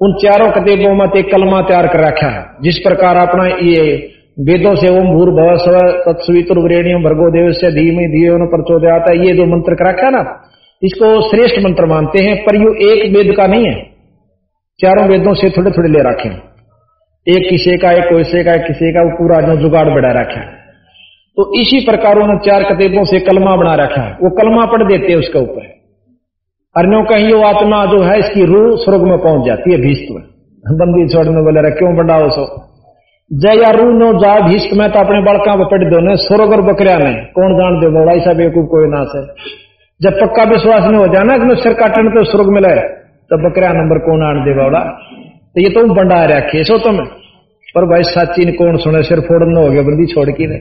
उन चारों कतेबों में एक कलमा तैयार कर रखा है, जिस प्रकार अपना ये वेदों से ओम भूर भव स्व तत्सवितुर्वरेणियम भर्गो देव से धीम धीयो न प्रचोदयाता। ये जो मंत्र रखा ना? इसको श्रेष्ठ मंत्र मानते हैं, पर यू एक वेद का नहीं है। चारों वेदों से थोड़े थोड़े ले रखे एक किसी का, एक कोसे का, एक किसी का, वो पूरा जो जुगाड़ बढ़ा रखा तो इसी प्रकार उन्होंने चार कतेबों से कलमा बना रखा है। वो कलमा पढ़ देते हैं उसके ऊपर। अन्यों कहीं वो आत्मा जो है, इसकी रूह स्वर्ग में पहुँच जाती है भीष्ट में बंदी छोड़ने बोले क्यों बढ़ाओ सो? जया रू नो जा भीष्ट में तो अपने बड़का पट दो ने स्वर्ग और बकरिया ने कौन जान दे बड़ा ऐसा बेकूफ कोई ना से। जब पक्का विश्वास नहीं हो जाना कि सिर काटने तो स्वर्ग मिला तो बकरा नंबर कौन आन दे बावड़ा? तो ये तो बंडा रहा खेसो तुम पर भाई साची ने कौन सुने सिर फोड़ना हो गया बंदी छोड़ के ने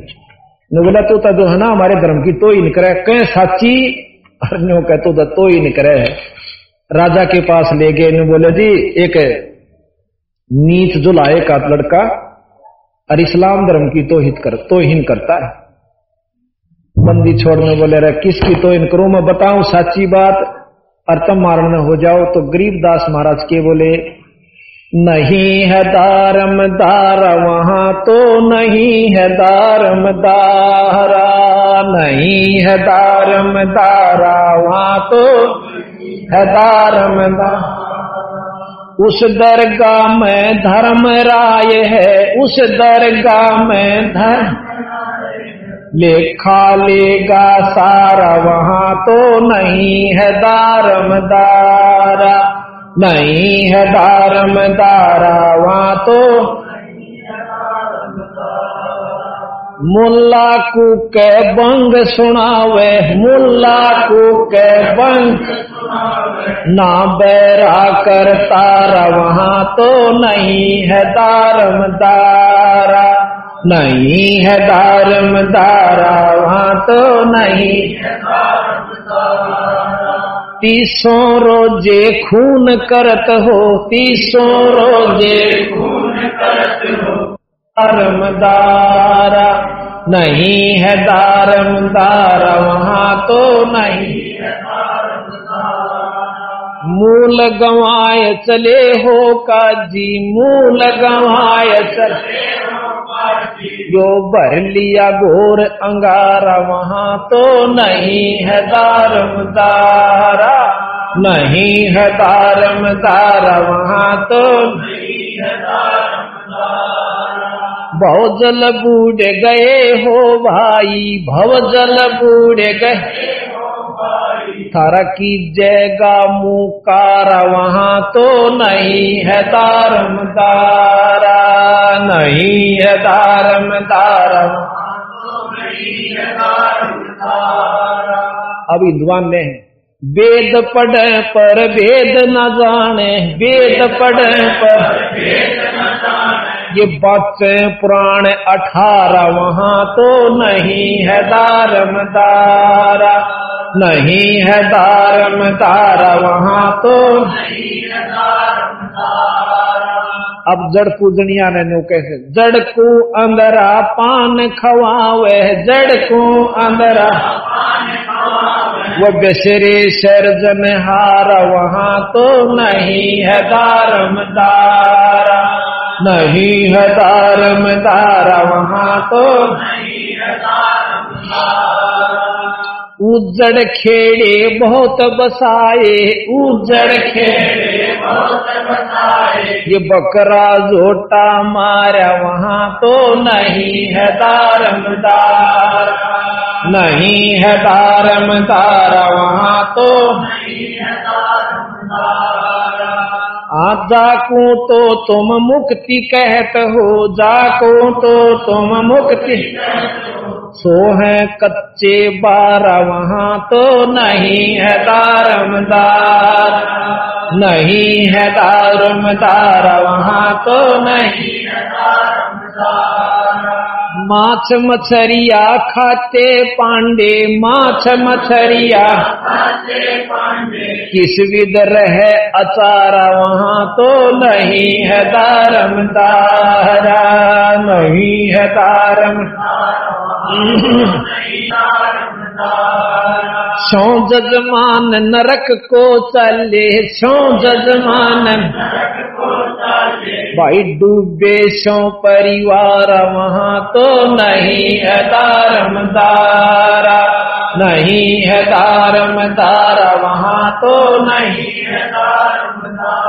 बोला तो जो है ना हमारे धर्म की तो ही निकरे कह साची और कह तो, तो ही। निकरे राजा के पास ले गए बोले जी एक नीच जो लाए का लड़का और इस्लाम धर्म की तो हित कर तो हिन करता है। बंदी छोड़ने बोले रहे किसकी तो इन करूँ? मैं बताऊँ सच्ची बात। और तम मारने हो जाओ तो गरीब दास महाराज के बोले, नहीं है दारम दारा, वहाँ तो नहीं है दारम दारा, नहीं है दारम दारा, वहाँ तो है दारम दारा। उस दरगाह में धर्म राय है, उस दरगाह में धर्म। लेखा लेगा सारा, वहाँ तो नहीं है दारम दारा नहीं है दारम दारा वहाँ तो मुल्ला को के बंग सुनावे मुल्ला को के बंग। ना बैरा कर तारा वहाँ तो नहीं है दारम दारा नहीं है दारम दारा वहाँ तो नहीं तीसों रोज़े खून करत हो, तीसों रोज़े खून करत हो। दारम दारा नहीं है दारम दारा वहाँ तो नहीं। मूल गवाय चले हो काजी, मूल गवाय चले जो भर लिया घोर अंगारा, वहाँ तो नहीं है दारम दारा नहीं है दारम दारा वहाँ तो नहीं है भव जल बूढ़ गए हो भाई भव जल बूढ़ गए। थारा की जयगा मुकारा, वहाँ तो नहीं है दारम दारा, नहीं है दारम दारा। अब विद्वान ने वेद पढ़ पर वेद न जाने, वेद पढ़ पर ये बच्चे पुराण अठारह वहाँ तो नहीं है दारम दारा। नहीं है दारम तारा वहाँ तो अब जड़ पूजनिया ने नो कैसे जड़ को अंदरा पान खवावे, जड़ को अंदरा वो बेसरे सर्जन हार वहाँ तो नहीं है दारम दारा। नहीं है दारम तारा वहाँ तो नहीं उजड़ खेड़े बहुत बसाए। उजड़ खेड़े बहुत बसाए। ये बकरा जोटा मारा वहाँ तो नहीं है दारम दार नहीं है तारम तारा। वहाँ तो नहीं है दारम आ जाको तो तुम मुक्ति कहत हो जाको तो तुम मुक्ति। सो है कच्चे बारा वहाँ तो नहीं है दारमदार। नहीं है दारमदार, वहाँ तो नहीं है माछ मछरिया खाते पांडे, माछ मछरिया। किस विद रहे अचारा, वहाँ तो नहीं है दारम, दारा नहीं है दारम। सो जजमान नरक को चले सो जजमान भाई डूबे सो परिवार, वहाँ तो नहीं है दारम दारा नहीं है दारम दारा वहाँ तो नहीं है दारम दारा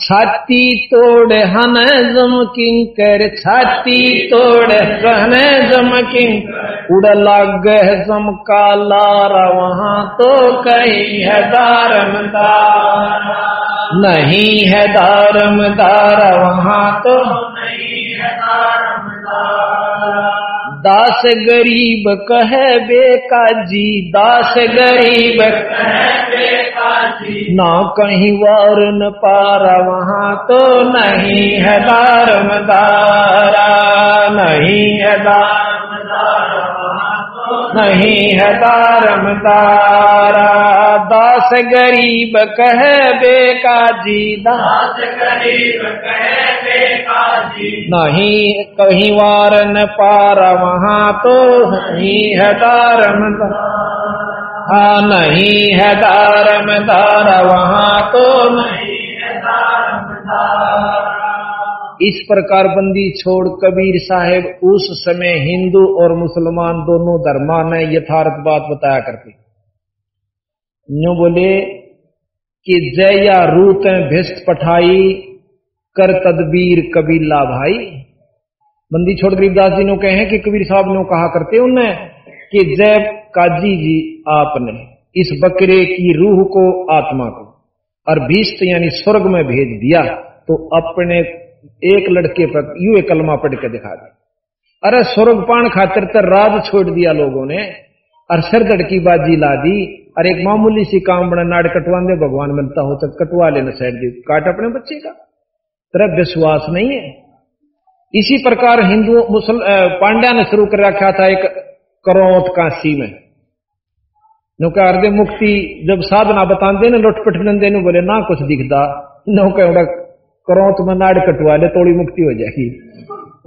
छाती तोड़, हन जम किंकर छाती तोड़, हन जम किंकर उड़ लग जम का लारा, वहाँ तो कहीं है दारम दारा नहीं है दारम दारा वहाँ तो नहीं है दारम दारा दास गरीब कह बेकाजी दास गरीब ना कहीं वार न पारा, वहाँ तो नहीं है दार मदारा नहीं है दार नहीं है दारा दास गरीब कह बेकाजी दास गरीब कह बेकाजी नहीं कहीं वार न पारा वहाँ तो नहीं है दारम हाँ नहीं है दारम दारा वहाँ तो नहीं है दारम दारा। इस प्रकार बंदी छोड़ कबीर साहेब उस समय हिंदू और मुसलमान दोनों धर्मा ने यथार्थ बात बताया करते। न्यू बोले कि जय या रूत भिस्त पठाई, कर तदबीर कबीला भाई बंदी छोड़ गरीबदास जी ने कहे कि कबीर साहब ने कहा करते उन्हें कि जय काजी जी आपने इस बकरे की रूह को आत्मा को और भीस्त यानी स्वर्ग में भेज दिया तो अपने एक लड़के पर यू एक कलमा पढ़ के दिखा दी। अरे स्वर्ग पान खातिर तो राज छोड़ दिया लोगों ने और सरदड़ की बाजी ला दी और एक मामूली सी काम बना, नाड़ कटवा दे, भगवान मिलता हो तो कटवा लेना साइड दी काट अपने बच्चे का। तेरा विश्वास नहीं है। इसी प्रकार हिंदू, मुसल पांड्या ने शुरू कर रखा था एक करौत काशी में। नौका अर्दे मुक्ति, जब साधना बताते ना लुटपट नंदे बोले, ना कुछ दिखता नौका करो तो में नाड़ कटवा ले थोड़ी मुक्ति हो जाएगी।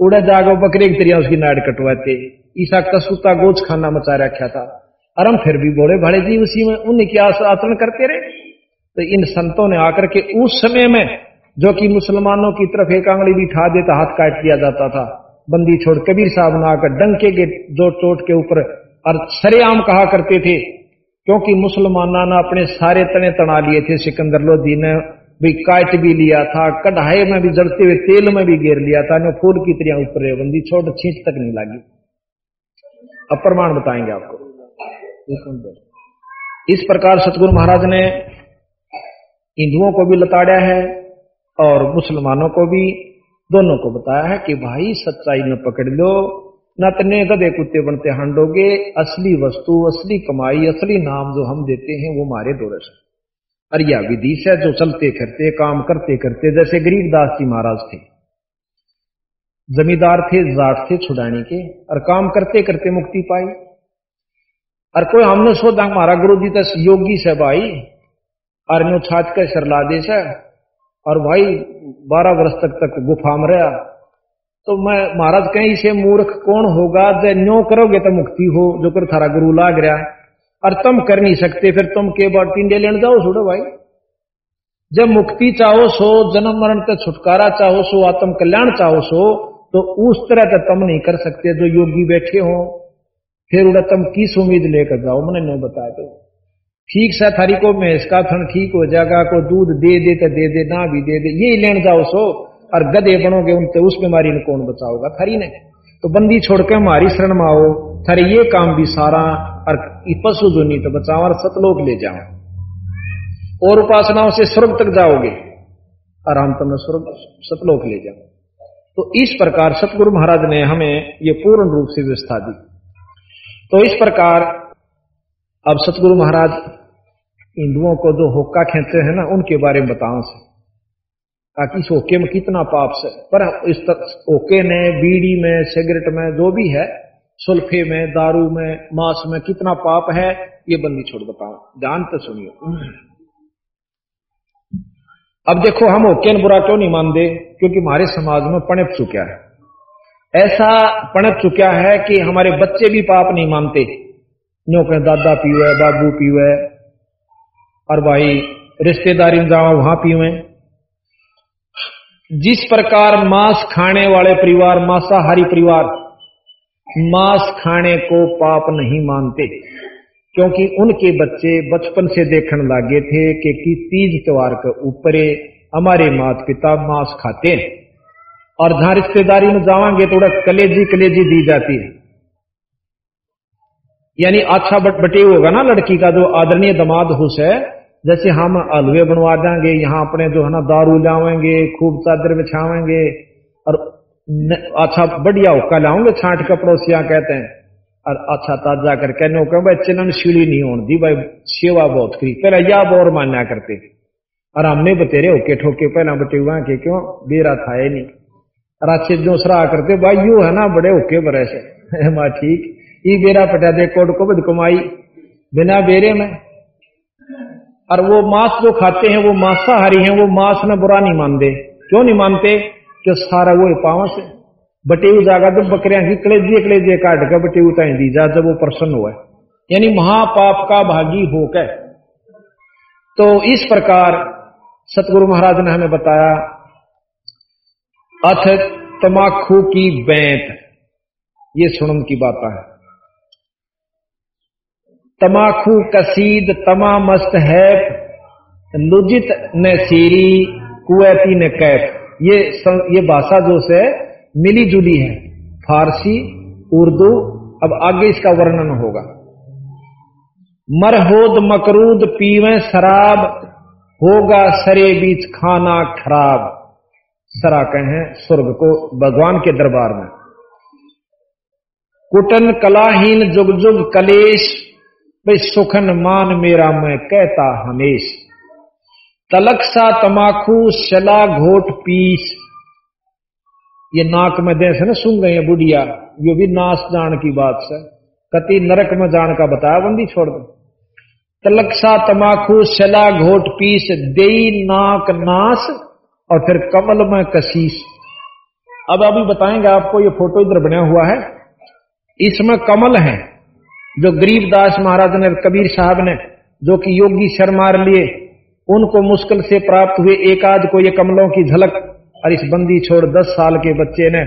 उड़ा जागो, बकरे की तरह उसकी नाड़ कटवाते। ईसा कसूता गोच खाना मचा रखा था। और हम फिर भी बोले भाड़े जी, उसी में उन्हीं की आचरण करते रहे। तो इन संतों ने आकर के उस समय में, जो कि मुसलमानों की तरफ़ एक आंगली भी ठा देता, हाथ काट दिया जाता था, बंदी छोड़ कबीर साहब ने आकर डंके के जो चोट के ऊपर और सरेआम कहा करते थे, क्योंकि मुसलमाना ने अपने सारे तने तना लिए थे, सिकंदर लोधी ने भी काट भी लिया था, कढ़ाई में भी जलते हुए तेल में भी घेर लिया था फूल की तरह ऊपर बंदी छोट छींच तक नहीं लगी। अब प्रमाण बताएँगे आपको। इस प्रकार सतगुरु महाराज ने हिंदुओं को भी लताड़ा है और मुसलमानों को भी, दोनों को बताया है कि भाई सच्चाई न पकड़ लो, न तने गधे कुत्ते बनते हांडोगे, असली वस्तु, असली कमाई, असली नाम जो हम देते हैं वो मारे दोरस है विधि से जो चलते फिरते, काम करते करते, जैसे गरीबदास जी महाराज थे, जमींदार थे, जाट थे छुड़ाने के, और काम करते करते मुक्ति पाई। और कोई हमने सोचा, हमारा गुरु जी तस योगी से भाई, और नो छाछ के सरला दे से, और भाई बारह वर्ष तक तक गुफा में रहा। तो मैं, महाराज, कहीं से मूर्ख कौन होगा? जो न्यो करोगे तो मुक्ति हो, जो कर थारा गुरु लाग रहा और तुम कर नहीं सकते, फिर तुम के बाद टिंडे लेने जाओ, छोड़ो भाई। जब मुक्ति चाहो सो, जन्म मरण से छुटकारा चाहो सो, आत्म कल्याण चाहो सो तो उस तरह का तुम नहीं कर सकते, जो योगी बैठे हो। फिर उड़ा तुम किस उम्मीद लेकर जाओ? मैंने नहीं बता दो ठीक सा थारी को मैं इसका थन ठीक हो जाएगा को दूध दे दे तो दे दे, ना भी दे दे यही लेन जाओ सो। और गधे बनोगे उनसे, उस बीमारी में कौन बचाओगा? थारी ने। तो बंदी छोड़ के हमारी शरण में आओ। थारे ये काम भी सारा, और पशु नहीं तो बचाओ, और सतलोक ले जाओ। और उपासनाओं से स्वर्ग तक जाओगे आराम तुम्हें स्वर्ग, सतलोक ले जाओ। तो इस प्रकार सतगुरु महाराज ने हमें ये पूर्ण रूप से व्यवस्था दी। तो इस प्रकार अब सतगुरु महाराज हिंदुओं को जो होक्का खेते हैं ना, उनके बारे में बताओ से ताकि इस होके में कितना पाप से पर इस होके ने बीड़ी में, सिगरेट में, जो भी है, सुल्फे में, दारू में, मांस में कितना पाप है, ये बंदी छोड़ बताओ ध्यान तो सुनियो। अब देखो, हम ओकेन बुरा क्यों नहीं मानते? क्योंकि हमारे समाज में पणप चुका है। ऐसा पणप चुका है कि हमारे बच्चे भी पाप नहीं मानते। न्यो कहें, दादा पीवे बाबू पीवे और भाई रिश्तेदारी में जाओ, वहाँ पीवे जिस प्रकार मांस खाने वाले परिवार, मांसाहारी परिवार, मांस खाने को पाप नहीं मानते, क्योंकि उनके बच्चे बचपन से देखने लगे थे कि तीज त्योहार के ऊपर हमारे माता पिता मांस खाते हैं। और जहाँ रिश्तेदारी में जावांगे तो कलेजी कलेजी दी जाती है। यानी अच्छा बट, बटे होगा ना लड़की का जो आदरणीय दमाद हुस है, जैसे हम हलवे बनवा देंगे यहाँ अपने जो है ना दारू लावेंगे खूब चादर बिछावेंगे और अच्छा बढ़िया हुक्का लाओगे छाट कपड़ोसिया कहते हैं। और अच्छा ताज़ा कर कहने को भाई चिलन सीढ़ी नहीं होने दी, भाई सेवा बहुत करी। पहले या बोर मान्या करते और हमने बतेरे होके ठोके, पहला बटे हुआ के क्यों? बेरा था नहीं। और जो सराह करते, भाई, यू है ना, बड़े होके से माँ, ठीक। ये बेरा पटा दे, कोट को बद कमाई। बिना बेरे में। और वो मांस जो खाते हैं, वो मांसाहारी हैं, वो मांस में बुरा नहीं मानते। क्यों नहीं मानते? कि सारा वो पावस है बटेऊ जागा तो बकरियाँ की कलेजे कलेजे काट कर बटेऊ ताई दी जा, जब वो प्रसन्न हुआ। यानी महापाप का भागी होकर। तो इस प्रकार सतगुरु महाराज ने हमें बताया अथ तमाखू की बैंत। ये सुनम की बात है। तमाखू कसीद तमा मस्त है लुजित न सीरी कुएती न कैफ। ये सं, ये भाषा जो से मिली जुली है। फारसी उर्दू अब आगे इसका वर्णन होगा। मरहोद मकरूद पीवे शराब होगा सरे बीच खाना खराब। सरा कहें स्वर्ग को भगवान के दरबार में। कुटन कलाहीन जुग जुग कलेश सुखन मान मेरा मैं कहता हमेश। तलक सा तमाकू शला घोट पीस। ये नाक में दे ना, सुन गए बुढ़िया, यो भी नाश जान की बात से। कति नरक में जान का बताया, बंदी छोड़ दो। तलक सा तमाकू शला घोट पीस दे नाक नाश। और फिर कमल में कशीस अब अभी बताएँगे आपको ये फ़ोटो इधर बना हुआ है। इसमें कमल है, जो गरीबदास महाराज ने, कबीर साहब ने, जो कि योगी शर मार लिए, उनको मुश्किल से प्राप्त हुए एक आध को ये कमलों की झलक, और इस बंदी छोड़ दस साल के बच्चे ने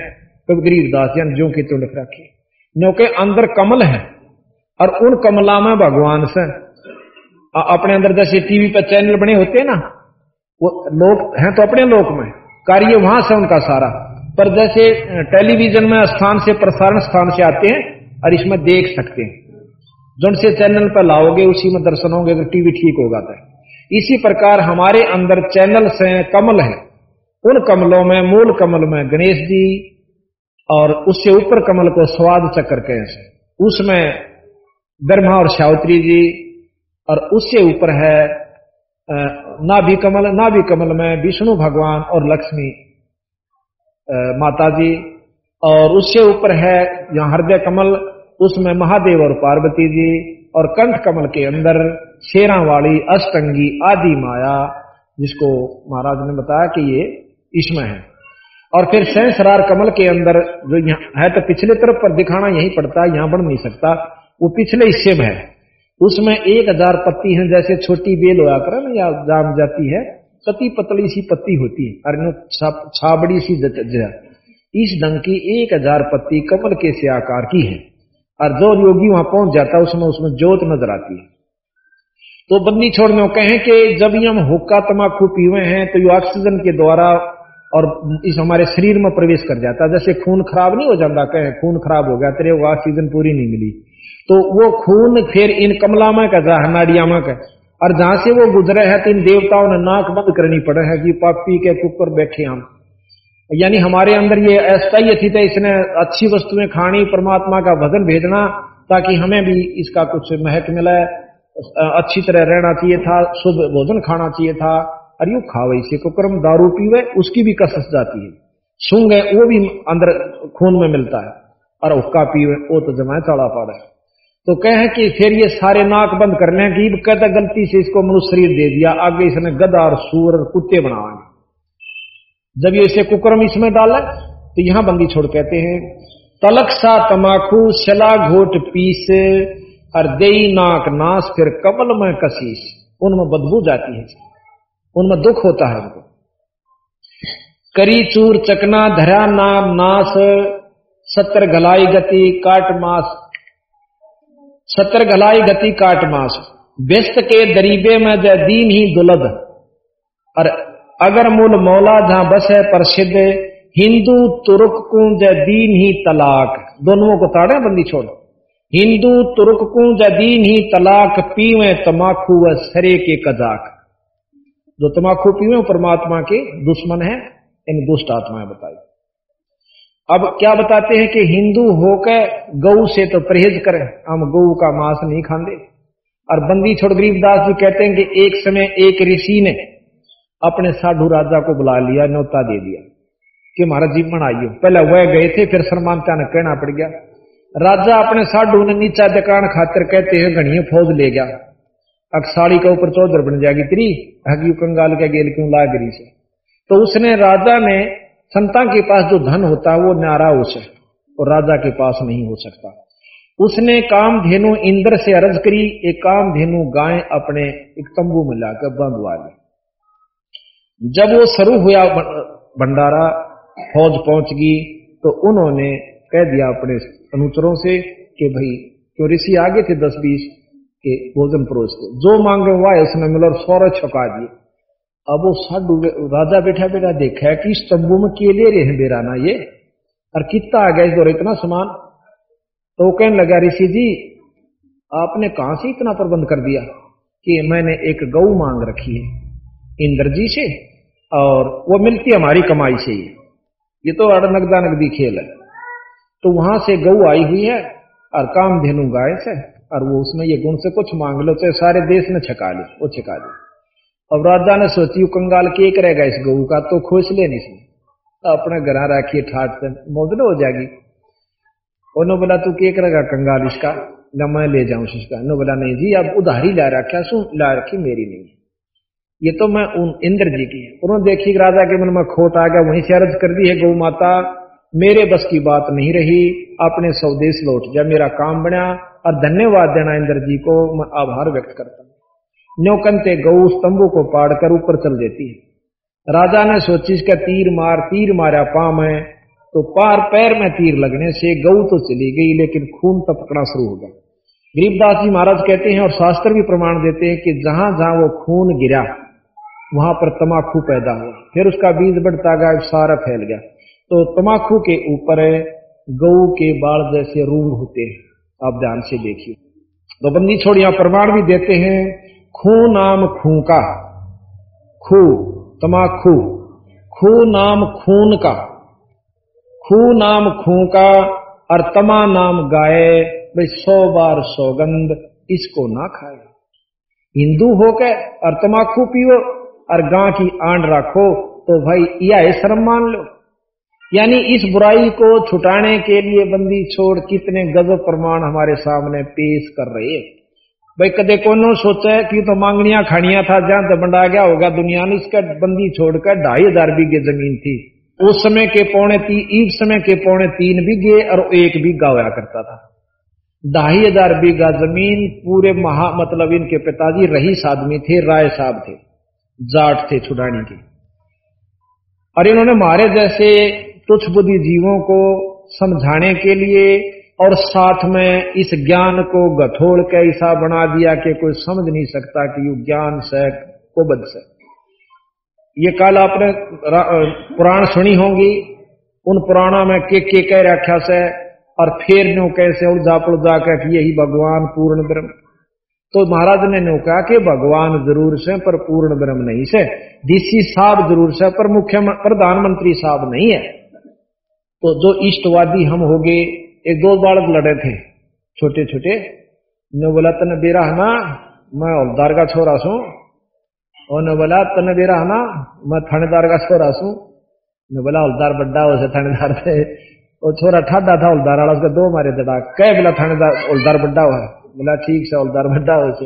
तो गरीबदास जन जो की तुंड रखी। क्योंकि अंदर कमल है, और उन कमला में भगवान से अपने अंदर जैसे टीवी पर चैनल बने होते हैं ना वो लोग हैं तो अपने लोक में। कार्य वहाँ से उनका सारा। पर जैसे टेलीविज़न में स्थान से प्रसारण स्थान से आते हैं और इसमें देख सकते हैं। जो से चैनल पर लाओगे, उसी में दर्शन होंगे तो टीवी ठीक होगा तो इसी प्रकार हमारे अंदर चैनल से कमल है। उन कमलों में, मूल कमल में गणेश जी और उससे ऊपर कमल को स्वाद चक्र कहे उसमें ब्रह्मा और शावत्री जी और उससे ऊपर है नाभि कमल नाभि कमल में विष्णु भगवान और लक्ष्मी माता जी और उससे ऊपर है यहाँ हृदय कमल, उसमें महादेव और पार्वती जी और कंठ कमल के अंदर शेरा वाली अष्टंगी आदि माया, जिसको महाराज ने बताया कि ये इसमें है। और फिर सहसरार कमल के अंदर जो यहाँ है तो पिछले तरफ़ पर दिखाना यही पड़ता है, यहाँ बन नहीं सकता। वो पिछले हिस्से में है। उसमें एक हज़ार पत्ती है, जैसे छोटी बेल होया कर या जाम जाती है, पति पतली सी पत्ती होती है और छाबड़ी सी इस ढंग की एक हज़ार पत्ती कमल के से आकार की है, और जो योगी वहाँ पहुँच जाता है, उसमें उसमें जोत नज़र आती है। तो बंदी छोड़ने कहें कि जब ये हम हुक्का तमाकू पीवे हैं तो ये ऑक्सीजन के द्वारा और इस हमारे शरीर में प्रवेश कर जाता है। जैसे खून खराब नहीं हो जाता, कहें खून खराब हो गया, तेरे वो ऑक्सीजन पूरी नहीं मिली। तो वो खून फिर इन कमलामा का नाडियामा का। और जहाँ से वो गुजरे है तो इन देवताओं ने नाक बंद करनी पड़े है कि पापी के कुकर बैठे हम। यानी हमारे अंदर ये अस्थाई थी तो इसने अच्छी वस्तुएँ खानी, परमात्मा का भजन भेजना, ताकि हमें भी इसका कुछ महक मिला। अच्छी तरह रहना चाहिए था शुभ भोजन खाना चाहिए था। अरे यू खावे इसे को क्रम, दारू पीवे, उसकी भी कसस जाती है। सूंग वो भी अंदर खून में मिलता है। और उसका पीवे, वो तो जमाए चढ़ा पड़ा है। तो कहे कि फिर ये सारे नाक बंद कर लें कि कहता, गलती से इसको मनुष्य शरीर दे दिया, आगे इसने गदा और सूर और कुत्ते बनावाएँगे जब ये इसे कुकरम इसमें डाला तो यहाँ बंदी छोड़ कहते हैं, तलक सा तमाकू शला घोट पीस, और दे नाक नाश फिर कमल में कशीस उनमें बदबू जाती है। उनमें दुख होता है उनको। करी चूर चकना, धरा नाम नाश सत्तर गलाई गति, काट मास सत्तर गलाई गति काट मास। व्यस्त के दरीबे में जय दीन ही दुलद। और अगर मूल मौला जहाँ बस है प्रसिद्ध, हिंदू, तुर्क कुंज दीन ही तलाक। दोनों को ताड़े बंदी छोड़। हिंदू, तुर्क को जय दीन ही तलाक, पीवे तमाकू व सरे के कजाक। जो तमाकू पीवे परमात्मा के दुश्मन है, इन दुष्ट आत्माएँ बताई। अब क्या बताते हैं कि हिंदू होकर गऊ से तो परहेज करें, हम गऊ का मांस नहीं खाते और बंदी छोड़ गरीबदास जी कहते हैं कि एक समय एक ऋषि ने अपने साधु राजा को बुला लिया, न्योता दे दिया कि महाराज जी आइयो पहले वह गए थे, फिर सरमानता ने कहना पड़ गया। राजा अपने साधु ने नीचा दुकान खातर कहते हैं, घड़िया फौज ले गया अकसाड़ी के ऊपर चौधर बन जाएगी त्री। हगी कंगाल के गेल क्यों ला गिरी से तो उसने राजा ने संता के पास जो धन होता है, वो न्यारा उसे और राजा के पास नहीं हो सकता। उसने काम धेनु इंद्र से अर्ज़ करी एक काम धेनु गाय अपने एक तंबू में लाकर बंधवा ली जब वो शुरू हुआ भंडारा, फौज पहुँच गई तो उन्होंने कह दिया अपने अनुचरों से कि भाई, क्यों ऋषि आगे थे दस बीस के भोजन परोस जो मांगे हुआ है, उसने मिलो सौर छका दिए। अब वो साधु राजा बैठा बैठा, देखा है कि इस तंबू में के लिए रहे बेराना ये, और कितना आ गया इस दौर इतना सामान। तो वो कहने लगा, ऋषि जी, आपने कहाँ से इतना प्रबंध कर दिया कि मैंने एक गौ मांग रखी है इंद्र जी से, और वो मिलती हमारी कमाई से ही। ये तो नगदा नगदी खेल है। तो वहाँ से गऊ आई हुई है, और काम धेनु गाय से, और वो उसमें ये गुण से कुछ मांग लो चाहे सारे देश ने छका ली वो छका ली अब राजा ने सोची कंगाल के एक रहेगा इस गऊ का तो खोस ले नहीं तो अपने घर रखिए ठाट से मोदन हो जाएगी। उन्होंने बोला, तू के करेगा कंगाल इसका, न मैं ले जाऊँ इसका। नो बोला, नहीं जी, अब उधारी ला रखा सू ला रखी मेरी नहीं ये तो मैं उन, इंद्र जी की उन्होंने देखी राजा के मन में खोट आ गया, वहीं से अर्ज़ कर दी है गौ माता, मेरे बस की बात नहीं रही, अपने स्वदेश लौट जा, मेरा काम बना, और धन्यवाद देना इंद्र जी को, मैं आभार व्यक्त करता हूँ। न्योकंते गऊ स्तंभों को पाड़कर ऊपर चल देती है। राजा ने सोची, इसका तीर मार, तीर मारा पाम है तो पार पैर में तीर लगने से गऊ तो चली गई, लेकिन खून टपकना शुरू हो गया। गरीबदास जी महाराज कहते हैं और शास्त्र भी प्रमाण देते हैं कि जहाँ जहाँ वो खून गिरा, वहाँ पर तमाकू पैदा हुआ। फिर उसका बीज बढ़ता गया सारा फैल गया। तो तमाखू के ऊपर गऊ के बाल जैसे रूंग होते हैं। आप ध्यान से देखिए। तो बंदी छोड़िया प्रमाण भी देते हैं खू नाम खू का। खू तमाकू खू। नाम खून का। खू नाम खू का और तमा नाम गाय भाई सौ बार सौगंध, इसको ना खाए। हिंदू होकर और तमाकू पियो और गां की आंड रखो तो भाई यह शर्म मान लो। यानी इस बुराई को छुटाने के लिए बंदी छोड़ कितने गजब प्रमाण हमारे सामने पेश कर रहे भाई, कदे कोनो सोचा है कि तो मांगनिया खानिया था जहाँ तो बंडा गया होगा दुनिया ने, इसका बंदी छोड़कर ढाई हज़ार बीघे ज़मीन थी। उस समय के पौने तीन इस समय के पौने तीन बीघे और एक बीघा होया करता था। ढाई हज़ार बीघा ज़मीन पूरे महा मतलब इनके पिताजी रहीस आदमी थे, राय साहब थे, जाट थे छुड़ाने के। और इन्होंने हमारे जैसे तुच्छ बुद्धि जीवों को समझाने के लिए और साथ में इस ज्ञान को गठोड़ के ऐसा बना दिया कि कोई समझ नहीं सकता कि यू ज्ञान से कुबद से। ये कल आपने पुराण सुनी होंगी, उन पुराणों में के के कह रखा से, और फिर नो कैसे उलझा पुलझा कर यही भगवान पूर्ण ब्रह्म। तो महाराज ने नो कहा कि भगवान ज़रूर से, पर पूर्ण ब्रह्म नहीं से। डीसी साहब ज़रूर से, पर मुख्य प्रधानमंत्री साहब नहीं है। तो जो इष्टवादी हम हो गए एक दो बालक लड़े थे। छोटे छोटे ने बोला तन बेरा ना, मैं हौलदार का छोरा सू। और ने बोला तन बेरा ना, मैं थानेदार का छोरा सू। ने बोला हौलदार बड्डा हो थानेदार थे। वो छोरा ठाडा था हौलदार वाला उसका दो मारे दड़ा कह बोला, थानेदार हौलदार बड्डा हुआ बोला, ठीक से हौलदार बड्डा हो से।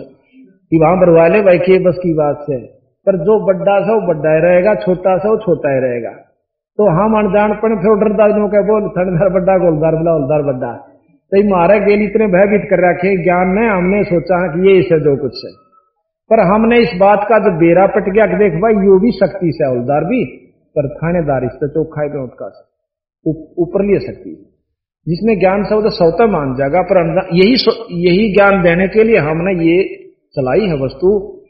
कि वहाँ पर वाले भाई, के बस की बात से? पर जो बड्डा सा, वो बड्डा ही रहेगा, छोटा सा, वो छोटा ही रहेगा। तो हम अनजान पड़े, फिर डरदार जो कह, बोल थनदार बड्डा को हौलदार बोला हौलदार बड्डा तो मारे गेल इतने भयभीत कर रखे, ज्ञान ने, हमने सोचा कि ये इसे जो कुछ है। पर हमने इस बात का जो बेरा पट गया कि देख भाई, यो भी शक्ति से हौलदार भी, पर थानेदार इस चौखा है उसका ऊपर लिए शक्ति जिसमें ज्ञान शब्द सौता मान जाएगा, पर यही यही ज्ञान देने के लिए हमने ये चलाई है वस्तु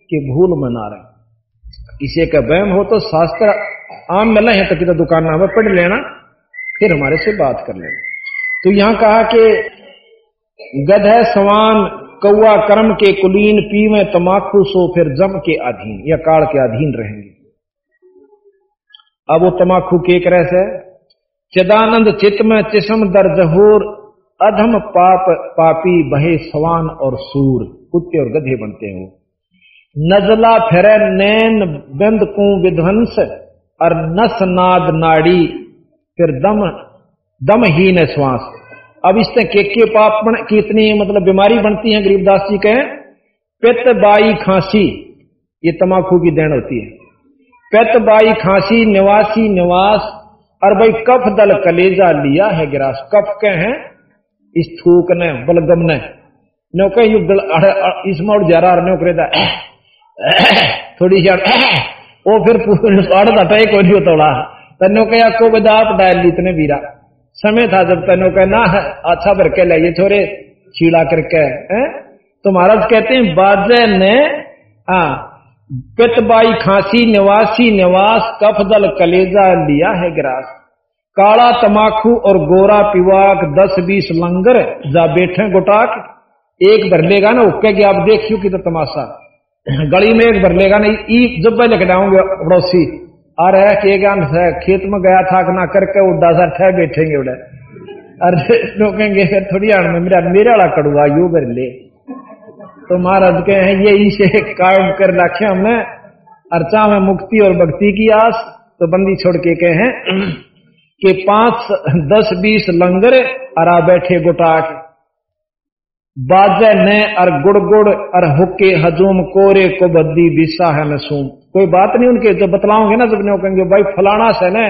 कि भूल मना रहे। इसे का वहम हो तो शास्त्र आम मिला है तो कि दुकान में पढ़ लेना, फिर हमारे से बात कर लेना। तो यहाँ कहा कि गध है, सवान, कौआ, कर्म के कुलीन पी में तमाकू सो फिर जम के अधीन, या काल के अधीन रहेंगे। अब वो तमाकू के रह से चिदानंद चित में चिसम दर्जहूर अधम पाप, पापी बहे सवान और सूर, कुत्ते और गधे बनते हो। नजला फेरे नैन, बंद कु विध्वंस और नस नाद नाड़ी, फिर दम, दमहीन श्वास। अब इससे के के पाप बन कितनी मतलब बीमारी बनती है गरीबदास जी कहें, पित्त, बाई, खांसी, ये तमाकू की देन होती है। पित्त, बाई, खांसी, निवासी, निवास, और भाई कफ, दल, कलेजा लिया है गिरास। कफ के हैं इस थूक ने, बलगम ने नो कह यु इस मोड़ जा रहा नो करे थोड़ी सी अड़ दटा एक नहीं तोड़ा तनो कह को बदाप डाल ली इतने बीरा समय था जब तनो कह ना है अच्छा भर के लाइए छोरे छीड़ा करके है तो महाराज कहते हैं बाजे ने हाँ पितबाई खांसी निवासी निवास कफदल कलेजा लिया है ग्रास काला तमाकू और गोरा पिवाक दस बीस लंगर जा बैठे गोटाक एक भर लेगा ना उक्के आप देखियो कि तो तमाशा गली में एक भर लेगा ना ई जब मैं लिख जाऊँगे पड़ोसी। है कि है, खेत में गया था ना करके उड्डा सा ठह बैठेंगे उड़े। अरे रोकेंगे थोड़ी आड़ में मेरा, मेरे वाला कड़ुआ, यू भर ले तो महाराज के हैं ये इसे कायम कर रखे हमने। अर्चा में मुक्ति और भक्ति की आस। तो बंदी छोड़ के कहे हैं कि पाँच, दस, बीस लंगर अरा बैठे गोटाक। बाजे ने अर गुड़ गुड़ अर हुक्के हजूम, कोरे को बद्दी बिसा है नसूम कोई बात नहीं उनके, जब बतलाओगे ना, जब नहीं कहेंगे, भाई फलाना से ने,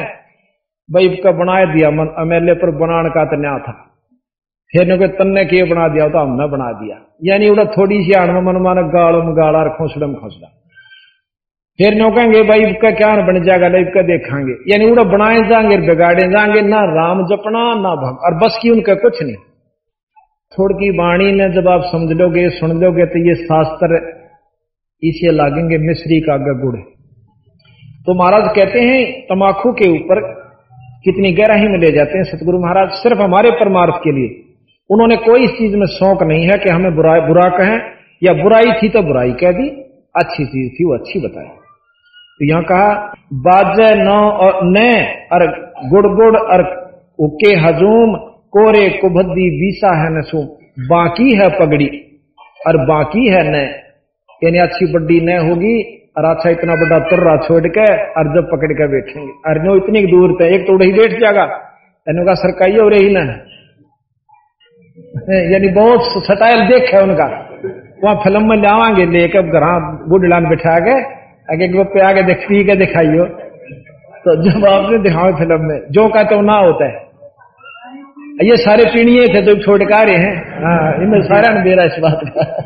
भाई का बनाए दिया एमएलए पर बनाने का तो न्या था। फिर ने तन्ने के बना दिया तो हमने बना दिया। यानी उड़ा थोड़ी सी आड़ मन मान गाड़म गाड़ा खोसड़म खोसड़ा फिर नो कहेंगे, भाई इसका क्या बन जाएगा लाइफ का देखांगे। यानी उड़ा बनाए जाएँगे, बिगाड़े जाएँगे, ना राम जपना, ना भग, और बस की उनका कुछ नहीं। थोड़ी की वाणी ने जब आप समझ लोगे, सुन लोगे तो ये शास्त्र इसे लागेंगे मिश्री का गुड़ तो महाराज कहते हैं तमाकू के ऊपर कितनी गहराई में ले जाते हैं सतगुरु महाराज, सिर्फ़ हमारे परमार्थ के लिए। उन्होंने कोई इस चीज़ में शौक नहीं है कि हमें बुरा बुरा कहें, या बुराई थी तो बुराई कह दी, अच्छी चीज़ थी, वो अच्छी बताई। तो यहाँ कहा, बाजे नौ और न और गुड़ गुड़ और उके हजूम कोरे कुभद्दी बीसा है नसू बाकी है पगड़ी, और बाकी है न। यानी अच्छी बड्डी न होगी, और अच्छा इतना बड़ा तुर्रा छोड़ के, और जब पकड़ के बैठेंगे। और नो इतनी दूर थे एक तो उड़ी बैठ जाएगा इन का सरकाई हो रही ना यानी बहुत सटाइल देख है उनका। वहाँ फ़िल्म में लावांगे लेकर घर बुढ़लान बिठा के आगे पे आगे देख पी के दिखाइयो। तो जब आपने दिखाओ फ़िल्म में, जो कहते तो ना होता है। ये सारे पीणिए थे तो रहे हैं। हाँ इनमें सारा ने बेरा इस बात का।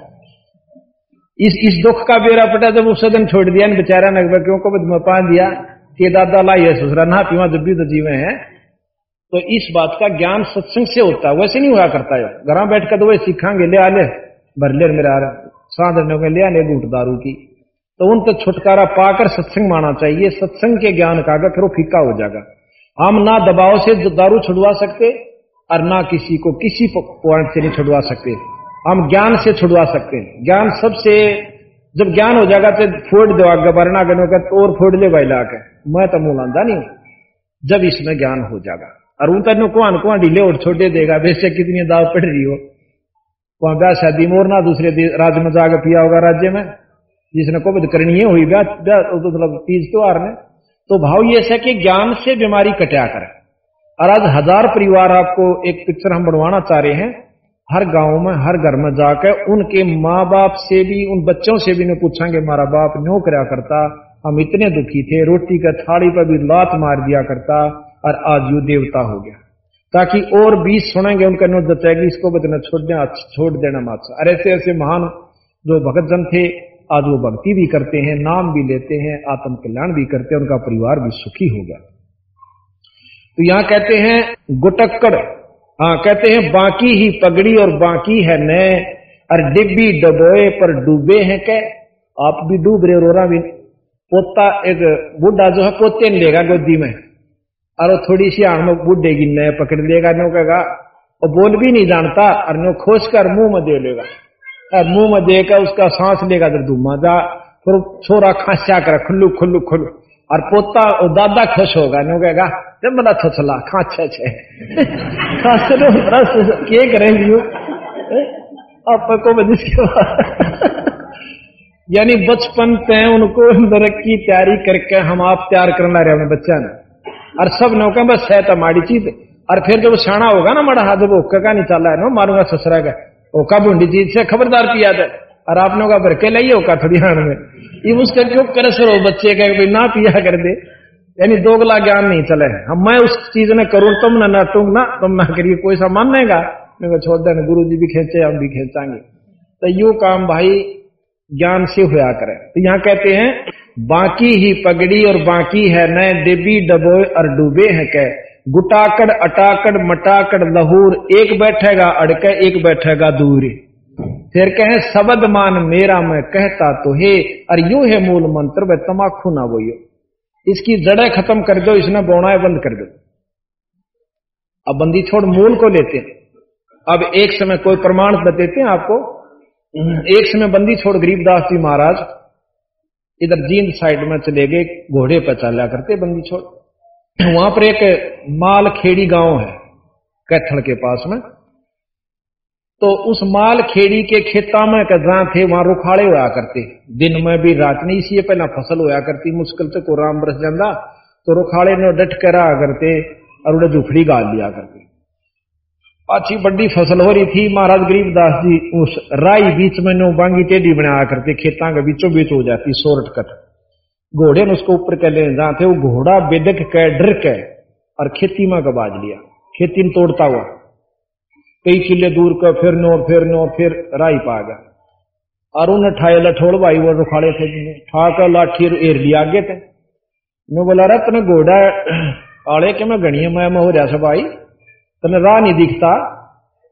इस इस दुख का बेरा पटा जब उस दिन छोड़ दिया बेचारा ने क्यों को पा दिया? कि दादा लाइए ससुरा ना पीवा जब भी तो जीवे हैं। तो इस बात का ज्ञान सत्संग से होता है वैसे नहीं हुआ करता है। घर बैठ कर तो वही सीखांगे ले आले भर ले मेरा साधन ले आने बूट दारू की। तो उन तो छुटकारा पाकर सत्संग माना चाहिए। सत्संग के ज्ञान का अगर फिर वो फीका हो जाएगा। हम ना दबाव से दारू छुड़वा सकते और ना किसी को किसी पॉइंट से नहीं छुड़वा सकते। हम ज्ञान से छुड़वा सकते हैं। ज्ञान सबसे, जब ज्ञान हो जाएगा तो फोड़ दो वरना गनो का तो और फोड़ ले भाई लाके। मैं तो मुँह लादा नहीं जब इसमें ज्ञान हो जाएगा। और उन तेन कुआन कुआन ढीले और छोटे देगा। वैसे कितनी दाव पड़ रही हो। वहाँ ब्याह शादी मोर ना दूसरे राज्य में जाकर पिया होगा राज्य में। जिसने कोविड करनी हुई ब्याह मतलब तीज त्योहार में। तो भाव ये है कि ज्ञान से बीमारी कटा करे। और आज हज़ार परिवार आपको एक पिक्चर हम बनवाना चाह रहे हैं। हर गाँव में, हर घर में जाकर उनके माँ बाप से भी, उन बच्चों से भी नहीं पूछेंगे हमारा बाप न्यो करा करता? हम इतने दुखी थे, रोटी का थाली पर भी लात मार दिया करता और आज यू देवता हो गया। ताकि और बीस सुनेंगे उनका नो जचेगी, इसको बतना छोड़ देना छोड़ देना माचा अरे ऐसे ऐसे महान जो भगत जन थे, आज वो भक्ति भी करते हैं, नाम भी लेते हैं, आत्म कल्याण भी करते हैं, उनका परिवार भी सुखी हो गया। तो यहाँ कहते हैं गुटक्कड़। हाँ कहते हैं बाकी ही पगड़ी और बाकी है न और डिब्बी डबोए पर डूबे हैं क्या? आप भी डूब रहे रोरा भी पोता एक बुढ़ा जो है, पोते नहीं लेगा गोदी में। और थोड़ी सी आड़ में बुढ़े की नए पकड़ लेगा नो कहेगा, और बोल भी नहीं जानता और नो खोज कर मुँह में दे लेगा। और मुँह में देकर उसका सांस लेगा तो धुमा जा फिर छोरा खांसा कर खुल्लू खुल्लू खुल्लू। और पोता और दादा खुश होगा नो कहेगा जब बड़ा छछला खा छे छे तो रस के करेंगे आपको जिसके यानी बचपन पे उनको अंदर की तैयारी करके हम आप तैयार करना रहे अपने बच्चा ने। और सब नौका बस है तो माड़ी चीज़। और फिर जब शाना होगा ना माड़ा हाथ ओका का नहीं चला है ना, मारूँगा ससुरा का। ओका बूंदी चीज़ से खबरदार पिया है। और आपने लोग का भर के लाइए ओका थोड़ी हाण में। ये उसका क्यों कर सरो बच्चे का ना पिया कर दे। यानी दोगला ज्ञान नहीं चले हम मैं उस चीज़ ने करूँ, तुम ना टूंग ना, तुम ना करिए, कोई सा मानेगा मैं छोड़ देना गुरु जी भी खेचे, हम भी खेचांगे। तो यू काम भाई ज्ञान से हुआ करे। तो यहाँ कहते हैं, बाकी ही पगड़ी और बाकी है न डिबी डबोए और डूबे है कह गुटाकड़, अटाकड़, मटाकड़, लहूर, एक बैठेगा अड़के, एक बैठेगा दूर। फिर कहे शबद मान मेरा मैं कहता तो हे, और यू है मूल मंत्र वह तमाखू ना बोयो इसकी जड़ें खत्म कर दो, इसने बोनाए बंद कर दो। अब बंदी छोड़ मूल को लेते हैं। अब एक समय कोई प्रमाण देते हैं आपको। एक समय बंदी छोड़ गरीबदास जी महाराज, इधर जींद साइड में चले गए, घोड़े पर चला करते बंदी छोड़। वहाँ पर एक माल खेड़ी गाँव है, कैथल के पास में। तो उस माल खेड़ी के खेता में जहाँ थे, वहाँ रुखाड़े होया करते। दिन में भी रात नहीं इसी पहला फ़सल होया करती, मुश्किल से को राम बरस जाता तो रुखाड़े ने डट कर रहा करते, और उन्हें झुफड़ी गाल लिया करते। अच्छी बड़ी फ़सल हो रही थी, महाराज गरीबदास जी, उस राई बीच में नो बांगी टेढ़ी बनाया करते, खेता के बीचों बीच हो जाती, सोरठ कट। घोड़े ने उसको ऊपर कर ले थे, वो घोड़ा बेदक के, डर के, और खेती में गबाज लिया। खेती में तोड़ता हुआ। कई किले दूर का फिर नो फिर नो, फिर राई पा गया और उन्हें ठाए लठोड़ भाई वो रुखाड़े थे ठा कर लाठी एर लिया आगे थे मैं बोला रहा तने घोड़ा आड़े के मैं गणिया मैं हो रहा सब भाई। तने राह नहीं दिखता।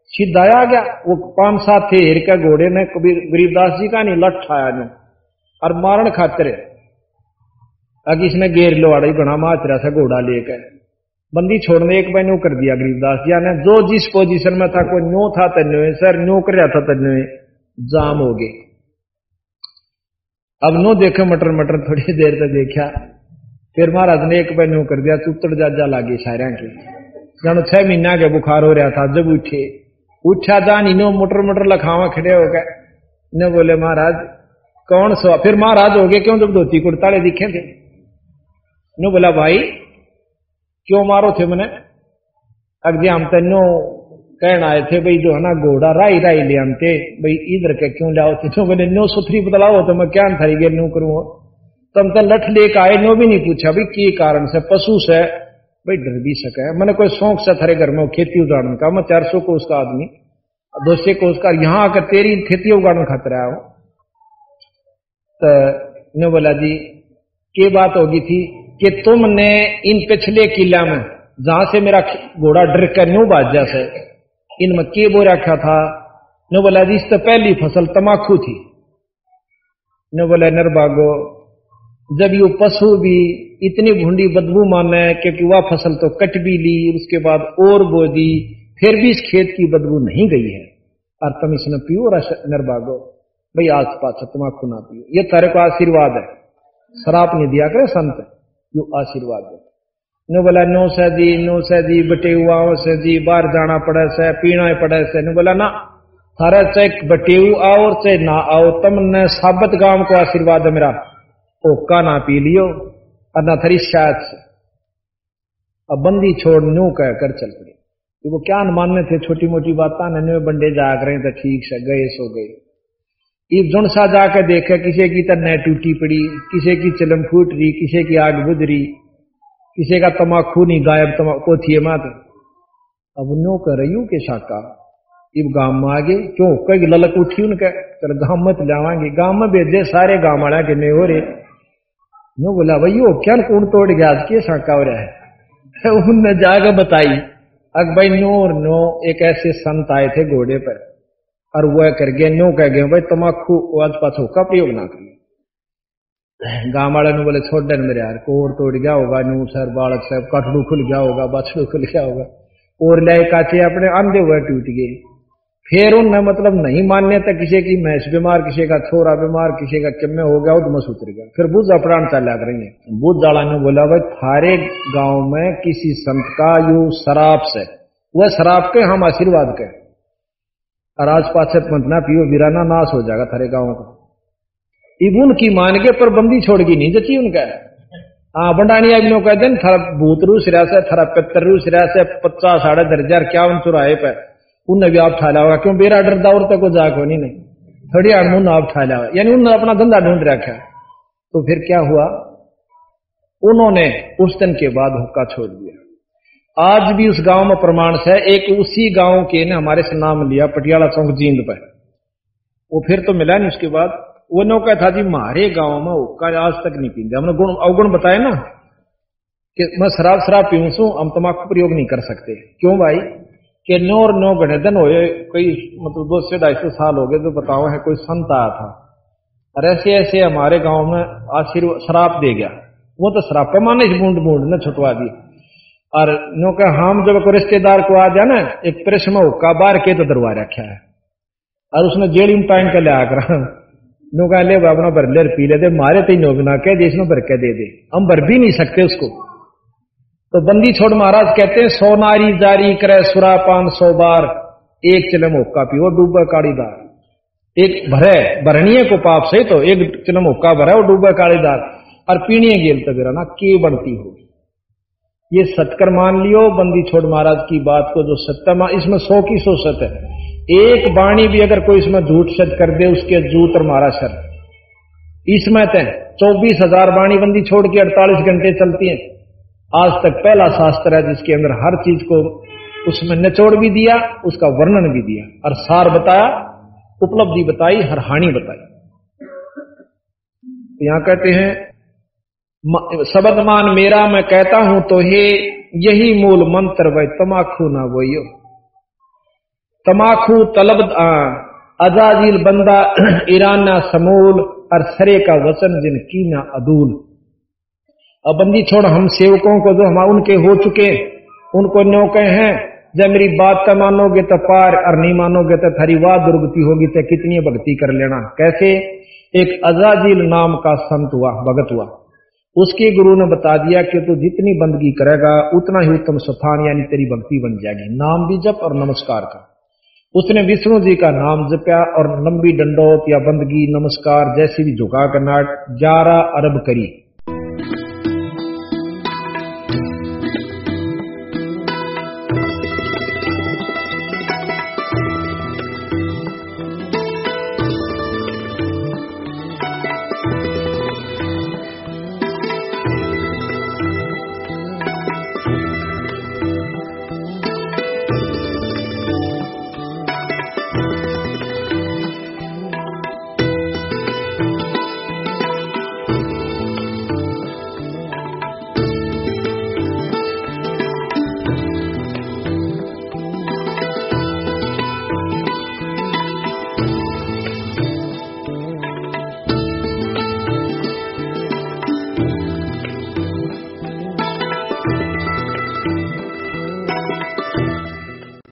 सीधा आ गया। वो पाँच सात थे हेर के घोड़े ने कबीर गरीबदास जी का नहीं, लठ ठाया ने। और मारण खातिर। अगर इसने गेर लो आड़ा बना, माच रहा था घोड़ा लेकर। बंदी छोड़ने एक बार न्यू कर दिया, गरीबदास जी। ने जो जिस पोजीशन में था, कोई न्यू था तन्यो सर न्यू कर रहा था तन्यो जाम हो गए। अब नो देखे, मटर मटर थोड़ी देर तक देखा। फिर महाराज ने एक बार न्यू कर दिया चुतड़ जाजा लागे सारा की जानो छह महीना के बुखार हो रहा था, जब उठे। उठा जान इनो मोटर मोटर लखावा खड़े हो गए। ने बोले, महाराज, कौन सो? फिर महाराज हो गए, क्यों जब धोती कुर्ताड़े दिखे थे? नो बोला, भाई क्यों मारो थे मैंने? अगले हम तेनो कहना आए थे, भाई जो है ना, घोड़ा राई राई ले हमते भाई इधर के क्यों लाओ थे? तो मैंने नो सुथरी बतलाओ तो मैं क्या थारी गे नो करूँ? तम तो लठ लेकर आए नो भी नहीं पूछा, भाई की कारण से? पशु से? भाई डर भी सके मैंने कोई शौक से थारे घर में खेती उगाड़ने का, मैं चार सौ को उसका आदमी, दो सौ को उसका, यहाँ आकर तेरी खेती उगाड़ने खातर आया हूँ। तो ने बोला, जी, के बात होगी थी? कि तुमने इन पिछले किला में जहाँ से मेरा घोड़ा डर कर न्यू बाजा से इनमें के बो रखा था? न बोला, जी इस तो पहली फ़सल तमाकू थी। न बोला नरबागो जब यू पशु भी इतनी भूडी बदबू माने क्योंकि वह फ़सल तो कट भी ली, उसके बाद और बो दी, फिर भी इस खेत की बदबू नहीं गई है। और तुम इसने पियो नरबागो भाई आस पास तमाकू ना पियो। ये तारे को आशीर्वाद है। शराब नहीं दिया करे संत। यो आशीर्वाद दे नो बोला नो से जी नो से जी बटे हुआ से जी बाहर जाना पड़े से पीना पड़े से नो बोला ना थारे चाहे बटेऊ आओ और चाहे ना आओ तम तुमने साबत गाँव को आशीर्वाद है मेरा ओका ना पी लियो और ना थरी शायद से अब बंदी छोड़ न्यू कह कर चल पड़ी वो क्या मानने थे छोटी मोटी बात नन्हे बंडे जाग रहे थे ठीक से गए सो गए जुन सा जाकर देखा, किसी की तो न टूटी पड़ी, किसी की चलम फूट रही, किसी की आग बुझ रही, किसी का तमाकू नहीं गायब तमाकू थी मात। अब नो कर रही के शाका। इब गाँव में आगे, क्यों? कई ललक उठी उनके, चल गाँव मत लावांगे। गाँव में भेजे सारे गाँव वाला के नहीं हो रहे। नो बोला वो क्या कौन तोड़ गया? आज के शाका हो रहा है। उनने जाकर बताई अक भाई, नो और नो, एक ऐसे संत आए थे घोड़े पर। और वह कर गए न्यू कह गए भाई तमाकू आज पाछो का प्रयोग ना करिए गाँव वाले ने बोले छोड़ देन मेरे यार, कोर तोड़ गया होगा, न्यू सर बालक साहब कटड़ू खुल गया होगा बछड़ू खुल गया होगा। और लाए काचे अपने आंधे हुए टूट गए। फिर उनने मतलब नहीं मान्यता किसी की मैस बीमार, किसी का छोरा बीमार, किसी का किम्मे हो गया उदमस उतर गया। फिर बुद्ध अपराण चला करेंगे बुझ जाला ने बोला, भाई थारे गाँव में किसी संत का यू शराब से, वह शराब के हम आशीर्वाद के और आज पाछत मत ना पियो वीराना नाश हो जाएगा थारे गाँव का। इबुन की मान के पर बंदी छोड़ गई नहीं, जची उनका। हाँ बंडानी अग्नियों कह दिन, थारा भूत रूस रहा से, थारा पितर रूस रहा से पचास साढ़े दस हज़ार क्या उन चुराए पे उनने भी आप ठाला होगा, क्यों बेरा डर दावर तक को जाग होनी नहीं। थोड़ी आड़ मुन आप ठाला हुआ यानी उन्होंने अपना धंधा ढूंढ रखा तो फिर क्या हुआ? उन्होंने उस दिन के बाद हुक्का छोड़ दिया। आज भी उस गाँव में प्रमाण से एक उसी गाँव के ने हमारे से नाम लिया, पटियाला चौक जींद पर। वो फिर तो मिला नहीं उसके बाद। वो नौका था, जी हमारे गाँव में हुक्का आज तक नहीं पीते हमने गुण, अवगुण बताए ना कि मैं शराब शराब पीऊँ हम तमाकू प्रयोग नहीं कर सकते। क्यों भाई? कि नौ और नौ घने दिन हुए, कई मतलब दो से ढाई सौ साल हो गए तो बताओ है, कोई संत आया था। और ऐसे ऐसे हमारे गाँव में आशीर्वाद, शराब दे गया। वो तो शराब का माने बूंद बूंद ने छुटवा दी। और नो का हम जब कोई रिश्तेदार को आ जाए ना, एक में हुक्का बार के तो दरवा रखा है। और उसने जेड़ी में टाइम कर ले आकर नो कहा, ले अपना भर ले, पी ले दे, मारे तीन बना के देश में भर के दे दे। हम भर भी नहीं सकते उसको। तो बंदी छोड़ महाराज कहते हैं, सो नारी जारी करे, सुरा पान सौ बार, एक चिलम हुक्का पियो, डूबे काड़ीदार एक भरे, भरणीय को पाप से तो एक चिलम हुक्का भरे वो डूबे काड़ीदार और पीणिए गेल तो ना, के बनती हो ये सत्कर मान लियो, बंदी छोड़ महाराज की बात को जो सत्य इसमें सौ की सौ सत है। एक बाणी भी अगर कोई इसमें झूठ सत कर दे, उसके जूत और मारा सर। इसमें तय चौबीस हज़ार बाणी बंदी छोड़ के अड़तालीस घंटे चलती है। आज तक पहला शास्त्र है जिसके अंदर हर चीज़ को उसमें निचोड़ भी दिया, उसका वर्णन भी दिया। और सार बताया, उपलब्धि बताई, हर हानि बताई। तो यहाँ कहते हैं शबद मान मेरा मैं कहता हूँ तो हे, यही मूल मंत्र वह तमाखू ना बोइयो। तमाखू तलब अजाजिल बंदा ईराना समूल, और सरे का वचन जिन कीना अदूल। अब बंदी छोड़, हम सेवकों को जो हम उनके हो चुके, उनको न्योके हैं, जब मेरी बात का मानोगे तो पार, और नहीं मानोगे तो थारी वाह दुर्गति होगी तो कितनी भक्ति कर लेना। कैसे? एक अजाजिल नाम का संत हुआ, भगत हुआ। उसके गुरु ने बता दिया कि तू तो जितनी बंदगी करेगा, उतना ही उत्तम स्थान यानी तेरी भक्ति बन जाएगी। नाम भी जप और नमस्कार का उसने विष्णु जी का नाम जपया और लंबी डंडोत या बंदगी, नमस्कार जैसी भी झुका कर ग्यारह अरब करी।